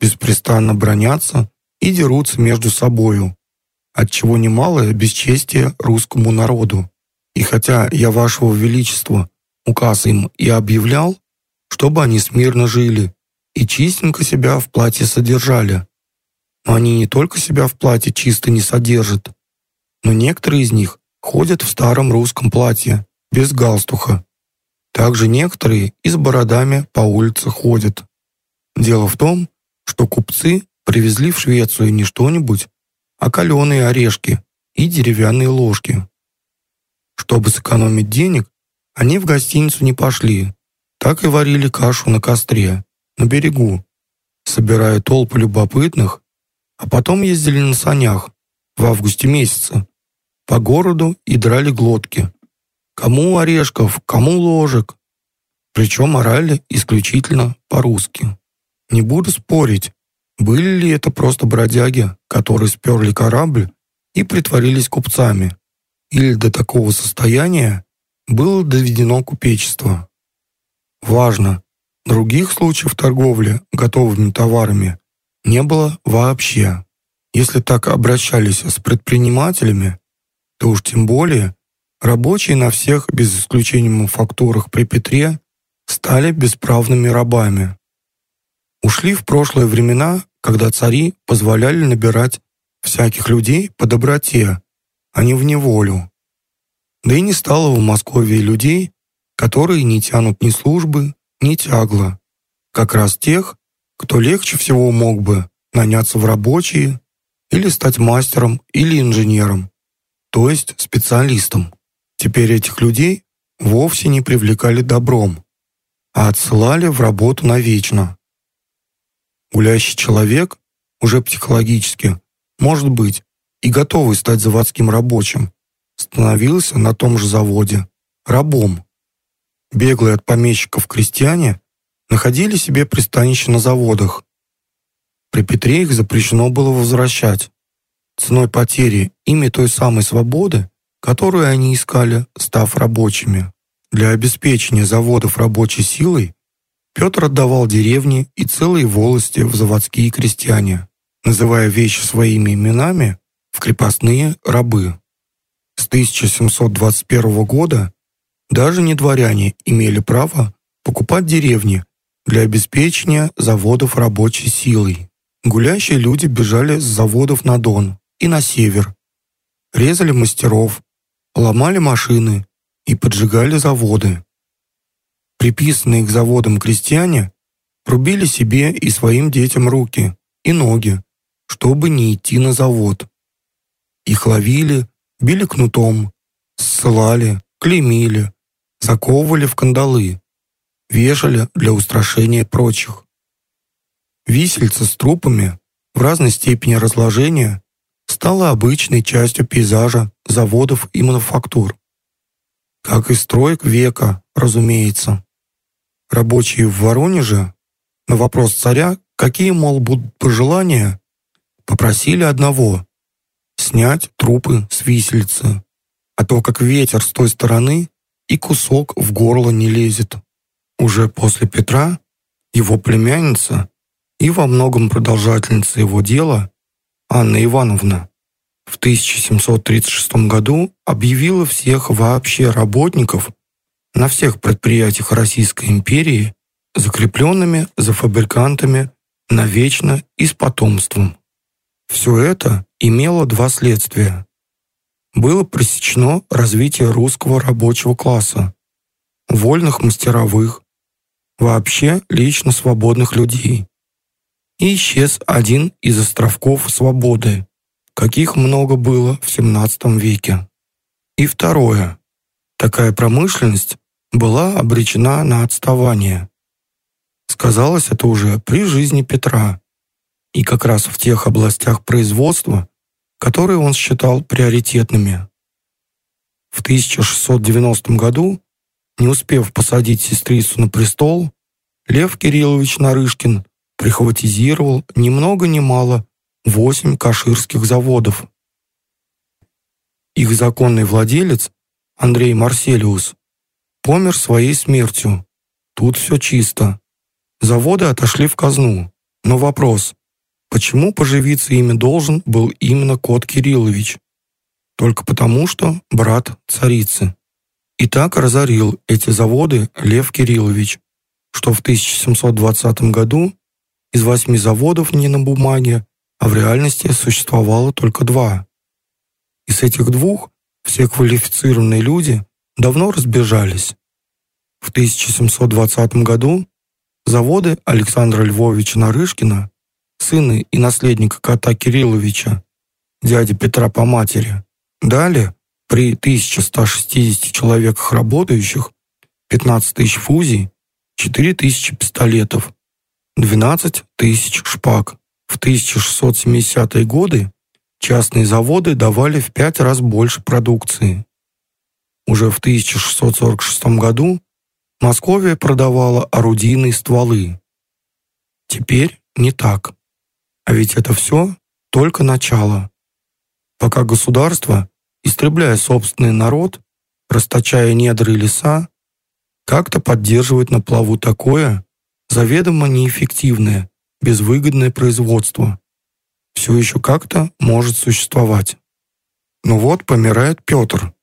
беспрестанно бронятся и дерутся между собою, отчего немалое бесчестие русскому народу. И хотя я вашего величества указ им и объявлял, чтобы они смирно жили и чистенько себя в платье содержали, Но они не только себя в платье чисто не содержат, но некоторые из них ходят в старом русском платье, без галстуха. Также некоторые и с бородами по улице ходят. Дело в том, что купцы привезли в Швецию не что-нибудь, а каленые орешки и деревянные ложки. Чтобы сэкономить денег, они в гостиницу не пошли, так и варили кашу на костре, на берегу, собирая толпы любопытных, а потом ездили на санях в августе месяце по городу и драли глотки. Кому орешков, кому ложек. Причем орали исключительно по-русски. Не буду спорить, были ли это просто бродяги, которые сперли корабль и притворились купцами, или до такого состояния было доведено купечество. Важно, других случаев торговли готовыми товарами не было вообще. Если так обращались с предпринимателями, то уж тем более рабочие на всех, без исключения мануфактурах при Петре, стали бесправными рабами. Ушли в прошлые времена, когда цари позволяли набирать всяких людей по доброте, а не в неволю. Да и не стало в Москве людей, которые не тянут ни службы, ни тягла. Как раз тех, кто легче всего мог бы наняться в рабочие или стать мастером или инженером то есть специалистом. Теперь этих людей вовсе не привлекали добром, а отсылали в работу навечно. Гулящий человек уже психологически, может быть, и готовый стать заводским рабочим, становился на том же заводе рабом. Беглые от помещиков крестьяне находили себе пристанище на заводах. При Петре их запрещено было возвращать ценой потери ими той самой свободы, которую они искали, став рабочими. Для обеспечения заводов рабочей силой Петр отдавал деревни и целые волости в заводские крестьяне, называя вещи своими именами в крепостные рабы. С 1721 года даже не дворяне имели право покупать деревни для обеспечения заводов рабочей силой. Гулящие люди бежали с заводов на Дон, и на север. Резали мастеров, ломали машины и поджигали заводы. Приписанные к заводам крестьяне рубили себе и своим детям руки и ноги, чтобы не идти на завод. Их ловили, били кнутом, ссылали, клеймили, заковывали в кандалы, вешали для устрашения прочих. Висельца с трупами в разной степени разложения стала обычной частью пейзажа заводов и мануфактур. Как и строек века, разумеется. Рабочие в Воронеже на вопрос царя, какие, мол, будут пожелания, попросили одного — снять трупы с виселицы, а то как ветер с той стороны и кусок в горло не лезет. Уже после Петра его племянница и во многом продолжательница его дела Анна Ивановна в 1736 году объявила всех вообще работников на всех предприятиях Российской империи закрепленными за фабрикантами навечно и с потомством. Все это имело два следствия. Было пресечено развитие русского рабочего класса, вольных мастеровых, вообще лично свободных людей и исчез один из островков свободы, каких много было в XVII веке. И второе. Такая промышленность была обречена на отставание. Сказалось это уже при жизни Петра, и как раз в тех областях производства, которые он считал приоритетными. В 1690 году, не успев посадить сестрицу на престол, Лев Кириллович Нарышкин прихватизировал ни много ни мало восемь каширских заводов. Их законный владелец, Андрей Марселиус, помер своей смертью. Тут все чисто. Заводы отошли в казну. Но вопрос, почему поживиться ими должен был именно кот Кириллович? Только потому, что брат царицы. И так разорил эти заводы Лев Кириллович, что в 1720 году из восьми заводов не на бумаге а в реальности существовало только два. Из этих двух все квалифицированные люди давно разбежались. В 1720 году заводы Александра Львовича Нарышкина, сына и наследника кота Кирилловича, дяди Петра по матери, дали при 1160 человеках работающих 15 тысяч фузий, 4 тысячи пистолетов, 12 тысяч шпаг. В 1670-е годы частные заводы давали в пять раз больше продукции. Уже в 1646 году Московия продавала орудийные стволы. Теперь не так. А ведь это все только начало. Пока государство, истребляя собственный народ, расточая недры и леса, как-то поддерживает на плаву такое, заведомо неэффективное, безвыгодное производство, все еще как-то может существовать. Но вот помирает Петр,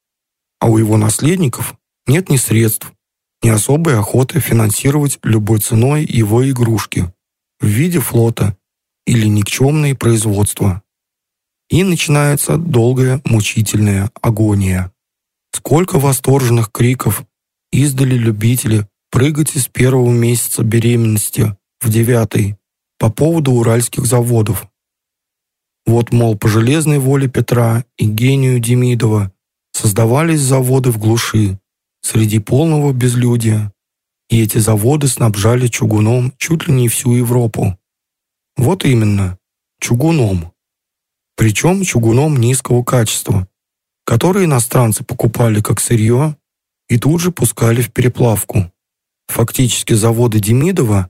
а у его наследников нет ни средств, ни особой охоты финансировать любой ценой его игрушки в виде флота или никчемные производства. И начинается долгая мучительная агония. Сколько восторженных криков издали любители прыгать из первого месяца беременности в девятый по поводу уральских заводов. Вот, мол, по железной воле Петра и гению Демидова создавались заводы в глуши, среди полного безлюдия, и эти заводы снабжали чугуном чуть ли не всю Европу. Вот именно, чугуном. Причем чугуном низкого качества, который иностранцы покупали как сырье и тут же пускали в переплавку. Фактически заводы Демидова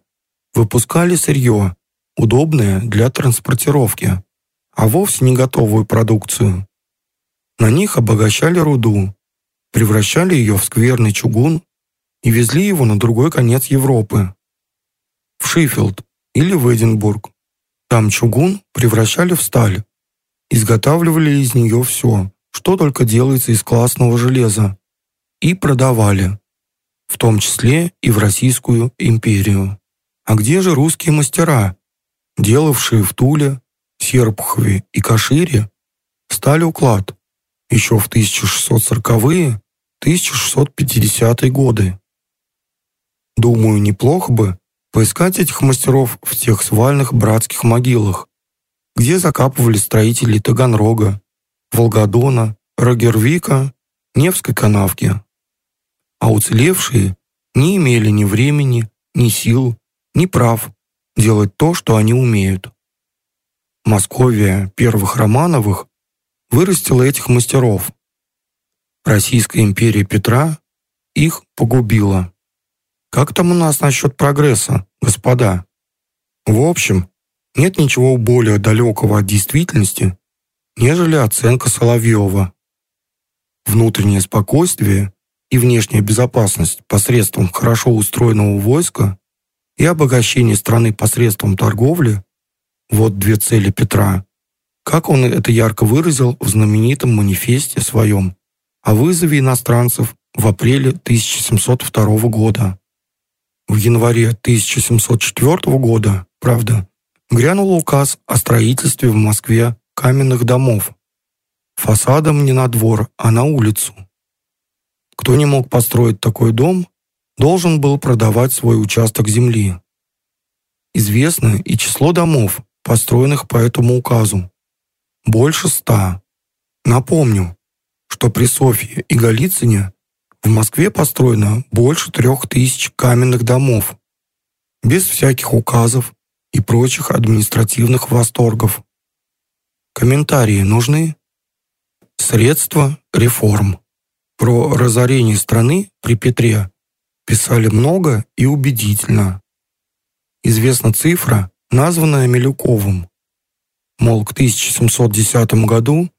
выпускали сырье, удобное для транспортировки, а вовсе не готовую продукцию. На них обогащали руду, превращали ее в скверный чугун и везли его на другой конец Европы, в Шифилд или в Эдинбург. Там чугун превращали в сталь, изготавливали из нее все, что только делается из классного железа, и продавали, в том числе и в Российскую империю. А где же русские мастера, делавшие в Туле, Серпухове и Кашире стали уклад еще в 1640-е, 1650-е годы? Думаю, неплохо бы поискать этих мастеров в тех свальных братских могилах, где закапывали строители Таганрога, Волгодона, Рогервика, Невской канавки а уцелевшие не имели ни времени, ни сил, ни прав делать то, что они умеют. Московия первых Романовых вырастила этих мастеров. Российская империя Петра их погубила. Как там у нас насчет прогресса, господа? В общем, нет ничего более далекого от действительности, нежели оценка Соловьева. Внутреннее спокойствие и внешняя безопасность посредством хорошо устроенного войска и обогащение страны посредством торговли – вот две цели Петра. Как он это ярко выразил в знаменитом манифесте своем о вызове иностранцев в апреле 1702 года. В январе 1704 года, правда, грянул указ о строительстве в Москве каменных домов. Фасадом не на двор, а на улицу. Кто не мог построить такой дом, должен был продавать свой участок земли. Известно и число домов, построенных по этому указу. Больше ста. Напомню, что при Софье и Голицыне в Москве построено больше трех тысяч каменных домов, без всяких указов и прочих административных восторгов. Комментарии нужны? Средства реформ. Про разорение страны при Петре писали много и убедительно. Известна цифра, названная Милюковым. Мол, к 1710 году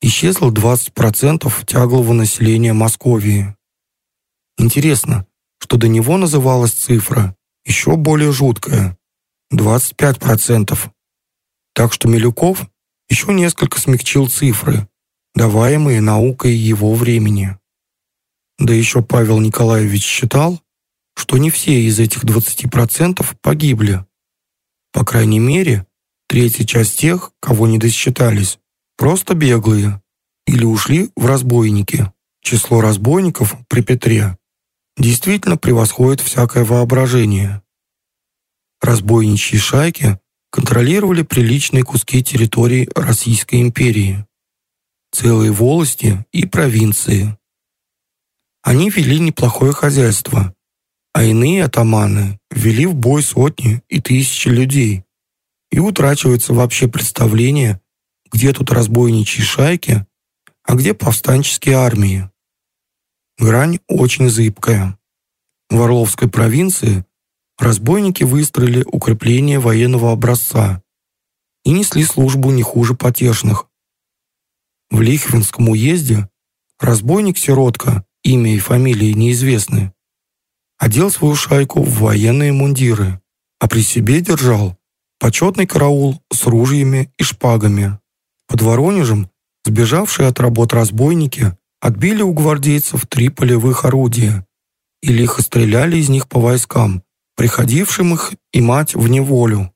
исчезло 20% тяглого населения Московии. Интересно, что до него называлась цифра еще более жуткая – 25%. Так что Милюков еще несколько смягчил цифры, даваемые наукой его времени. Да еще Павел Николаевич считал, что не все из этих 20% погибли. По крайней мере, Третья часть тех, кого не досчитались, просто беглые или ушли в разбойники. Число разбойников при Петре действительно превосходит всякое воображение. Разбойничьи шайки контролировали приличные куски территории Российской империи, целые волости и провинции. Они вели неплохое хозяйство, а иные атаманы ввели в бой сотни и тысячи людей. И утрачивается вообще представление, где тут разбойничьи шайки, а где повстанческие армии. Грань очень зыбкая. В Орловской провинции разбойники выстроили укрепление военного образца и несли службу не хуже потешных. В Лихвинском уезде разбойник-сиротка, имя и фамилии неизвестны, одел свою шайку в военные мундиры, а при себе держал почетный караул с ружьями и шпагами. Под Воронежем сбежавшие от работ разбойники отбили у гвардейцев три полевых орудия и лихо стреляли из них по войскам, приходившим их и мать в неволю.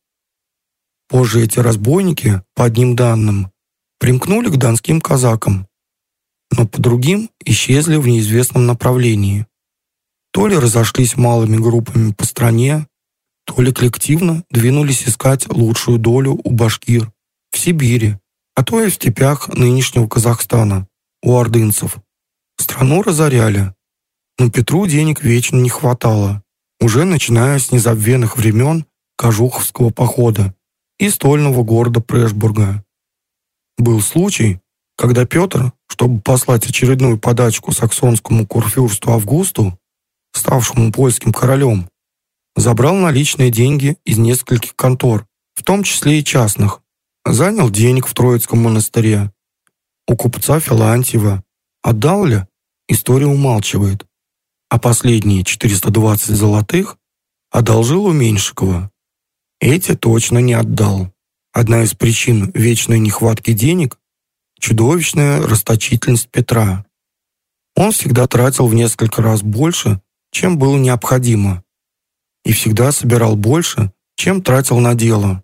Позже эти разбойники, по одним данным, примкнули к донским казакам, но по другим исчезли в неизвестном направлении. То ли разошлись малыми группами по стране, то ли коллективно двинулись искать лучшую долю у башкир в Сибири, а то и в степях нынешнего Казахстана, у ордынцев. Страну разоряли, но Петру денег вечно не хватало, уже начиная с незабвенных времен Кожуховского похода и стольного города Прешбурга. Был случай, когда Петр, чтобы послать очередную подачку саксонскому курфюрсту Августу, ставшему польским королем, забрал наличные деньги из нескольких контор, в том числе и частных, занял денег в Троицком монастыре. У купца Филантьева отдал ли, история умалчивает, а последние 420 золотых одолжил у Меньшикова. Эти точно не отдал. Одна из причин вечной нехватки денег – чудовищная расточительность Петра. Он всегда тратил в несколько раз больше, чем было необходимо, и всегда собирал больше, чем тратил на дело.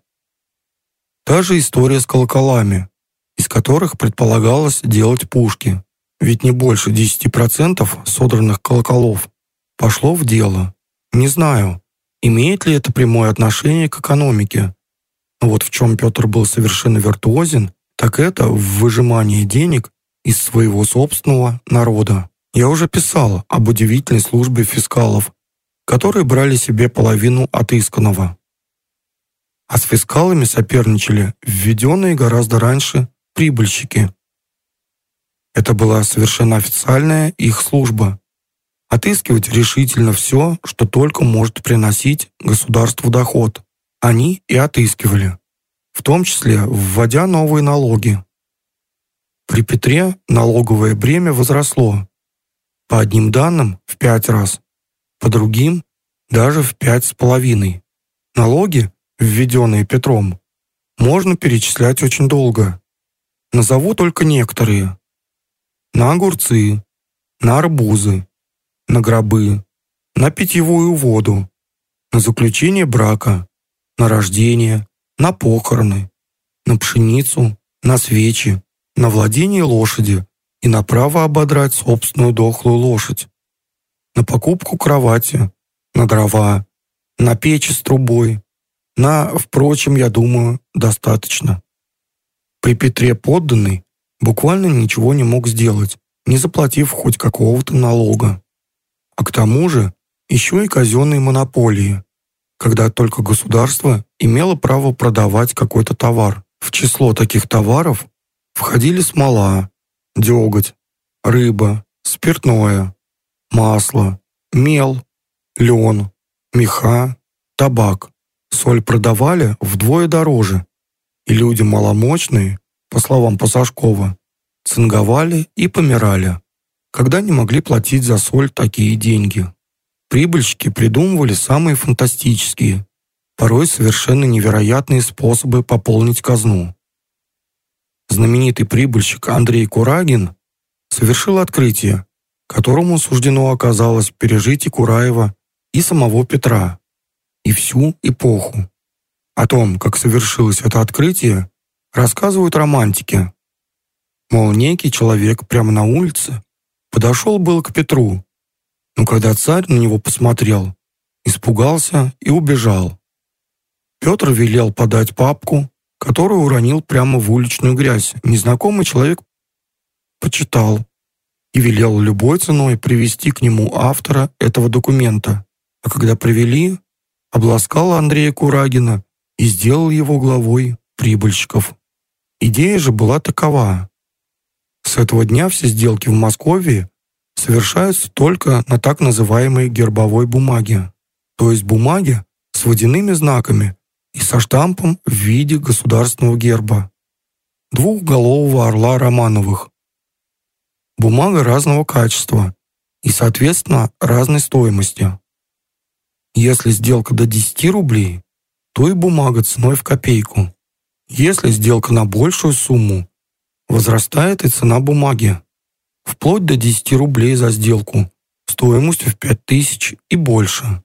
Та же история с колоколами, из которых предполагалось делать пушки, ведь не больше 10% содранных колоколов пошло в дело. Не знаю, имеет ли это прямое отношение к экономике, вот в чем Петр был совершенно виртуозен, так это в выжимании денег из своего собственного народа. Я уже писал об удивительной службе фискалов, которые брали себе половину отысканного. А с фискалами соперничали введенные гораздо раньше прибыльщики. Это была совершенно официальная их служба. Отыскивать решительно все, что только может приносить государству доход они и отыскивали, в том числе вводя новые налоги. При Петре налоговое бремя возросло, по одним данным в пять раз, по другим даже в пять с половиной. Налоги, введенные Петром, можно перечислять очень долго. Назову только некоторые. На огурцы, на арбузы, на гробы, на питьевую воду, на заключение брака, на рождение, на похороны, на пшеницу, на свечи, на владение лошади и на право ободрать собственную дохлую лошадь, на покупку кровати, на дрова, на печи с трубой, на, впрочем, я думаю, достаточно. При Петре подданный буквально ничего не мог сделать, не заплатив хоть какого-то налога. А к тому же еще и казенные монополии, когда только государство имело право продавать какой-то товар. В число таких товаров входили смола, деготь, рыба, спиртное, масло, мел, лен, меха, табак. Соль продавали вдвое дороже, и люди маломощные, по словам Пасашкова, цинговали и помирали, когда не могли платить за соль такие деньги. Прибыльщики придумывали самые фантастические, порой совершенно невероятные способы пополнить казну. Знаменитый прибыльщик Андрей Курагин совершил открытие, которому суждено оказалось пережить и Кураева, и самого Петра, и всю эпоху. О том, как совершилось это открытие, рассказывают романтики. Мол, некий человек прямо на улице подошел был к Петру, но когда царь на него посмотрел, испугался и убежал. Петр велел подать папку, которую уронил прямо в уличную грязь. Незнакомый человек почитал и велел любой ценой привести к нему автора этого документа. А когда привели, обласкал Андрея Курагина и сделал его главой прибыльщиков. Идея же была такова. С этого дня все сделки в Москве совершаются только на так называемой гербовой бумаге, то есть бумаге с водяными знаками и со штампом в виде государственного герба двухголового орла Романовых. Бумага разного качества и, соответственно, разной стоимости. Если сделка до 10 рублей, то и бумага ценой в копейку. Если сделка на большую сумму, возрастает и цена бумаги, вплоть до 10 рублей за сделку, стоимостью в 5000 и больше.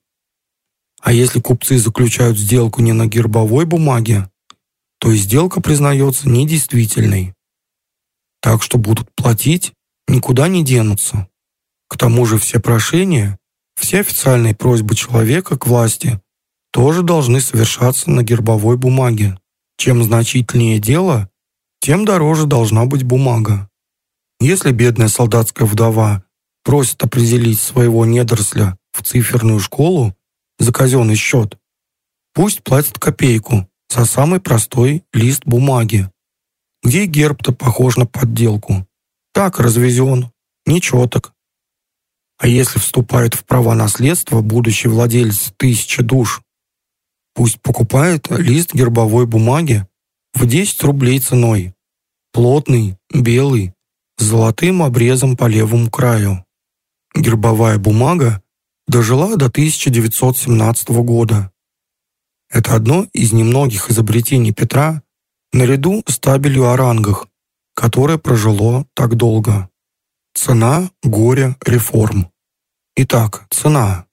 А если купцы заключают сделку не на гербовой бумаге, то и сделка признается недействительной. Так что будут платить, никуда не денутся. К тому же все прошения, все официальные просьбы человека к власти тоже должны совершаться на гербовой бумаге. Чем значительнее дело, тем дороже должна быть бумага. Если бедная солдатская вдова просит определить своего недоросля в циферную школу за казенный счет, пусть платит копейку за самый простой лист бумаги, где герб-то похож на подделку. Так развезен, нечеток. А если вступает в права наследства будущий владелец тысячи душ, пусть покупает лист гербовой бумаги в 10 рублей ценой. Плотный, белый, с золотым обрезом по левому краю. Гербовая бумага дожила до 1917 года. Это одно из немногих изобретений Петра наряду с табелью о рангах, которое прожило так долго. Цена горя реформ. Итак, цена.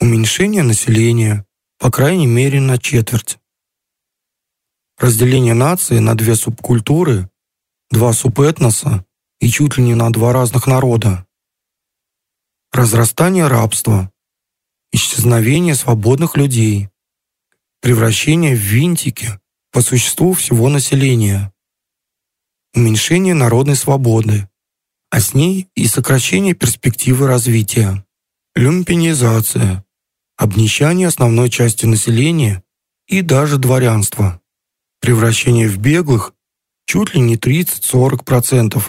Уменьшение населения, по крайней мере, на четверть. Разделение нации на две субкультуры, два субэтноса и чуть ли не на два разных народа. Разрастание рабства, исчезновение свободных людей, превращение в винтики по существу всего населения, уменьшение народной свободы, а с ней и сокращение перспективы развития, люмпинизация, обнищание основной части населения и даже дворянства превращение в беглых чуть ли не 30-40%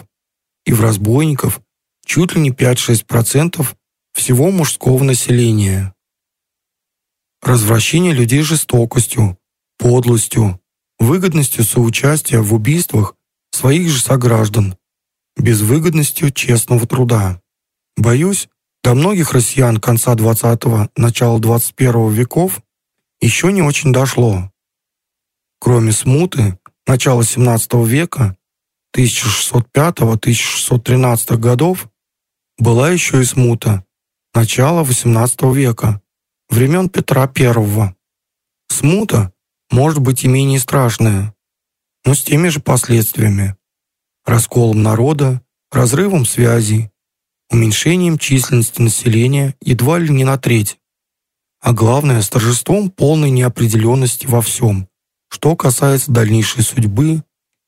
и в разбойников чуть ли не 5-6% всего мужского населения. Развращение людей жестокостью, подлостью, выгодностью соучастия в убийствах своих же сограждан, безвыгодностью честного труда. Боюсь, до многих россиян конца 20-го, начала 21 веков еще не очень дошло. Кроме смуты начала XVII века, 1605-1613 годов, была еще и смута начала XVIII века, времен Петра I. Смута может быть и менее страшная, но с теми же последствиями. Расколом народа, разрывом связей, уменьшением численности населения едва ли не на треть, а главное, с торжеством полной неопределенности во всем что касается дальнейшей судьбы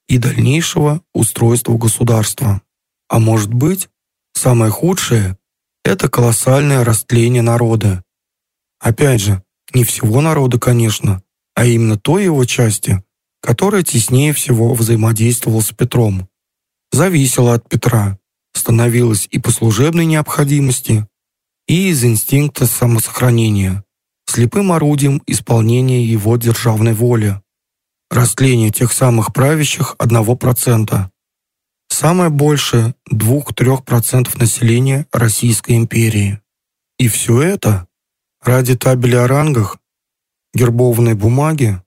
и дальнейшего устройства государства. А может быть, самое худшее – это колоссальное растление народа. Опять же, не всего народа, конечно, а именно той его части, которая теснее всего взаимодействовала с Петром. Зависела от Петра, становилась и по служебной необходимости, и из инстинкта самосохранения, слепым орудием исполнения его державной воли растление тех самых правящих 1%. Самое большее 2-3% населения Российской империи. И все это ради табели о рангах, гербованной бумаги,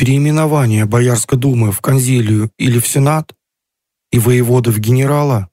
переименования Боярской думы в конзилию или в сенат и воевода в генерала.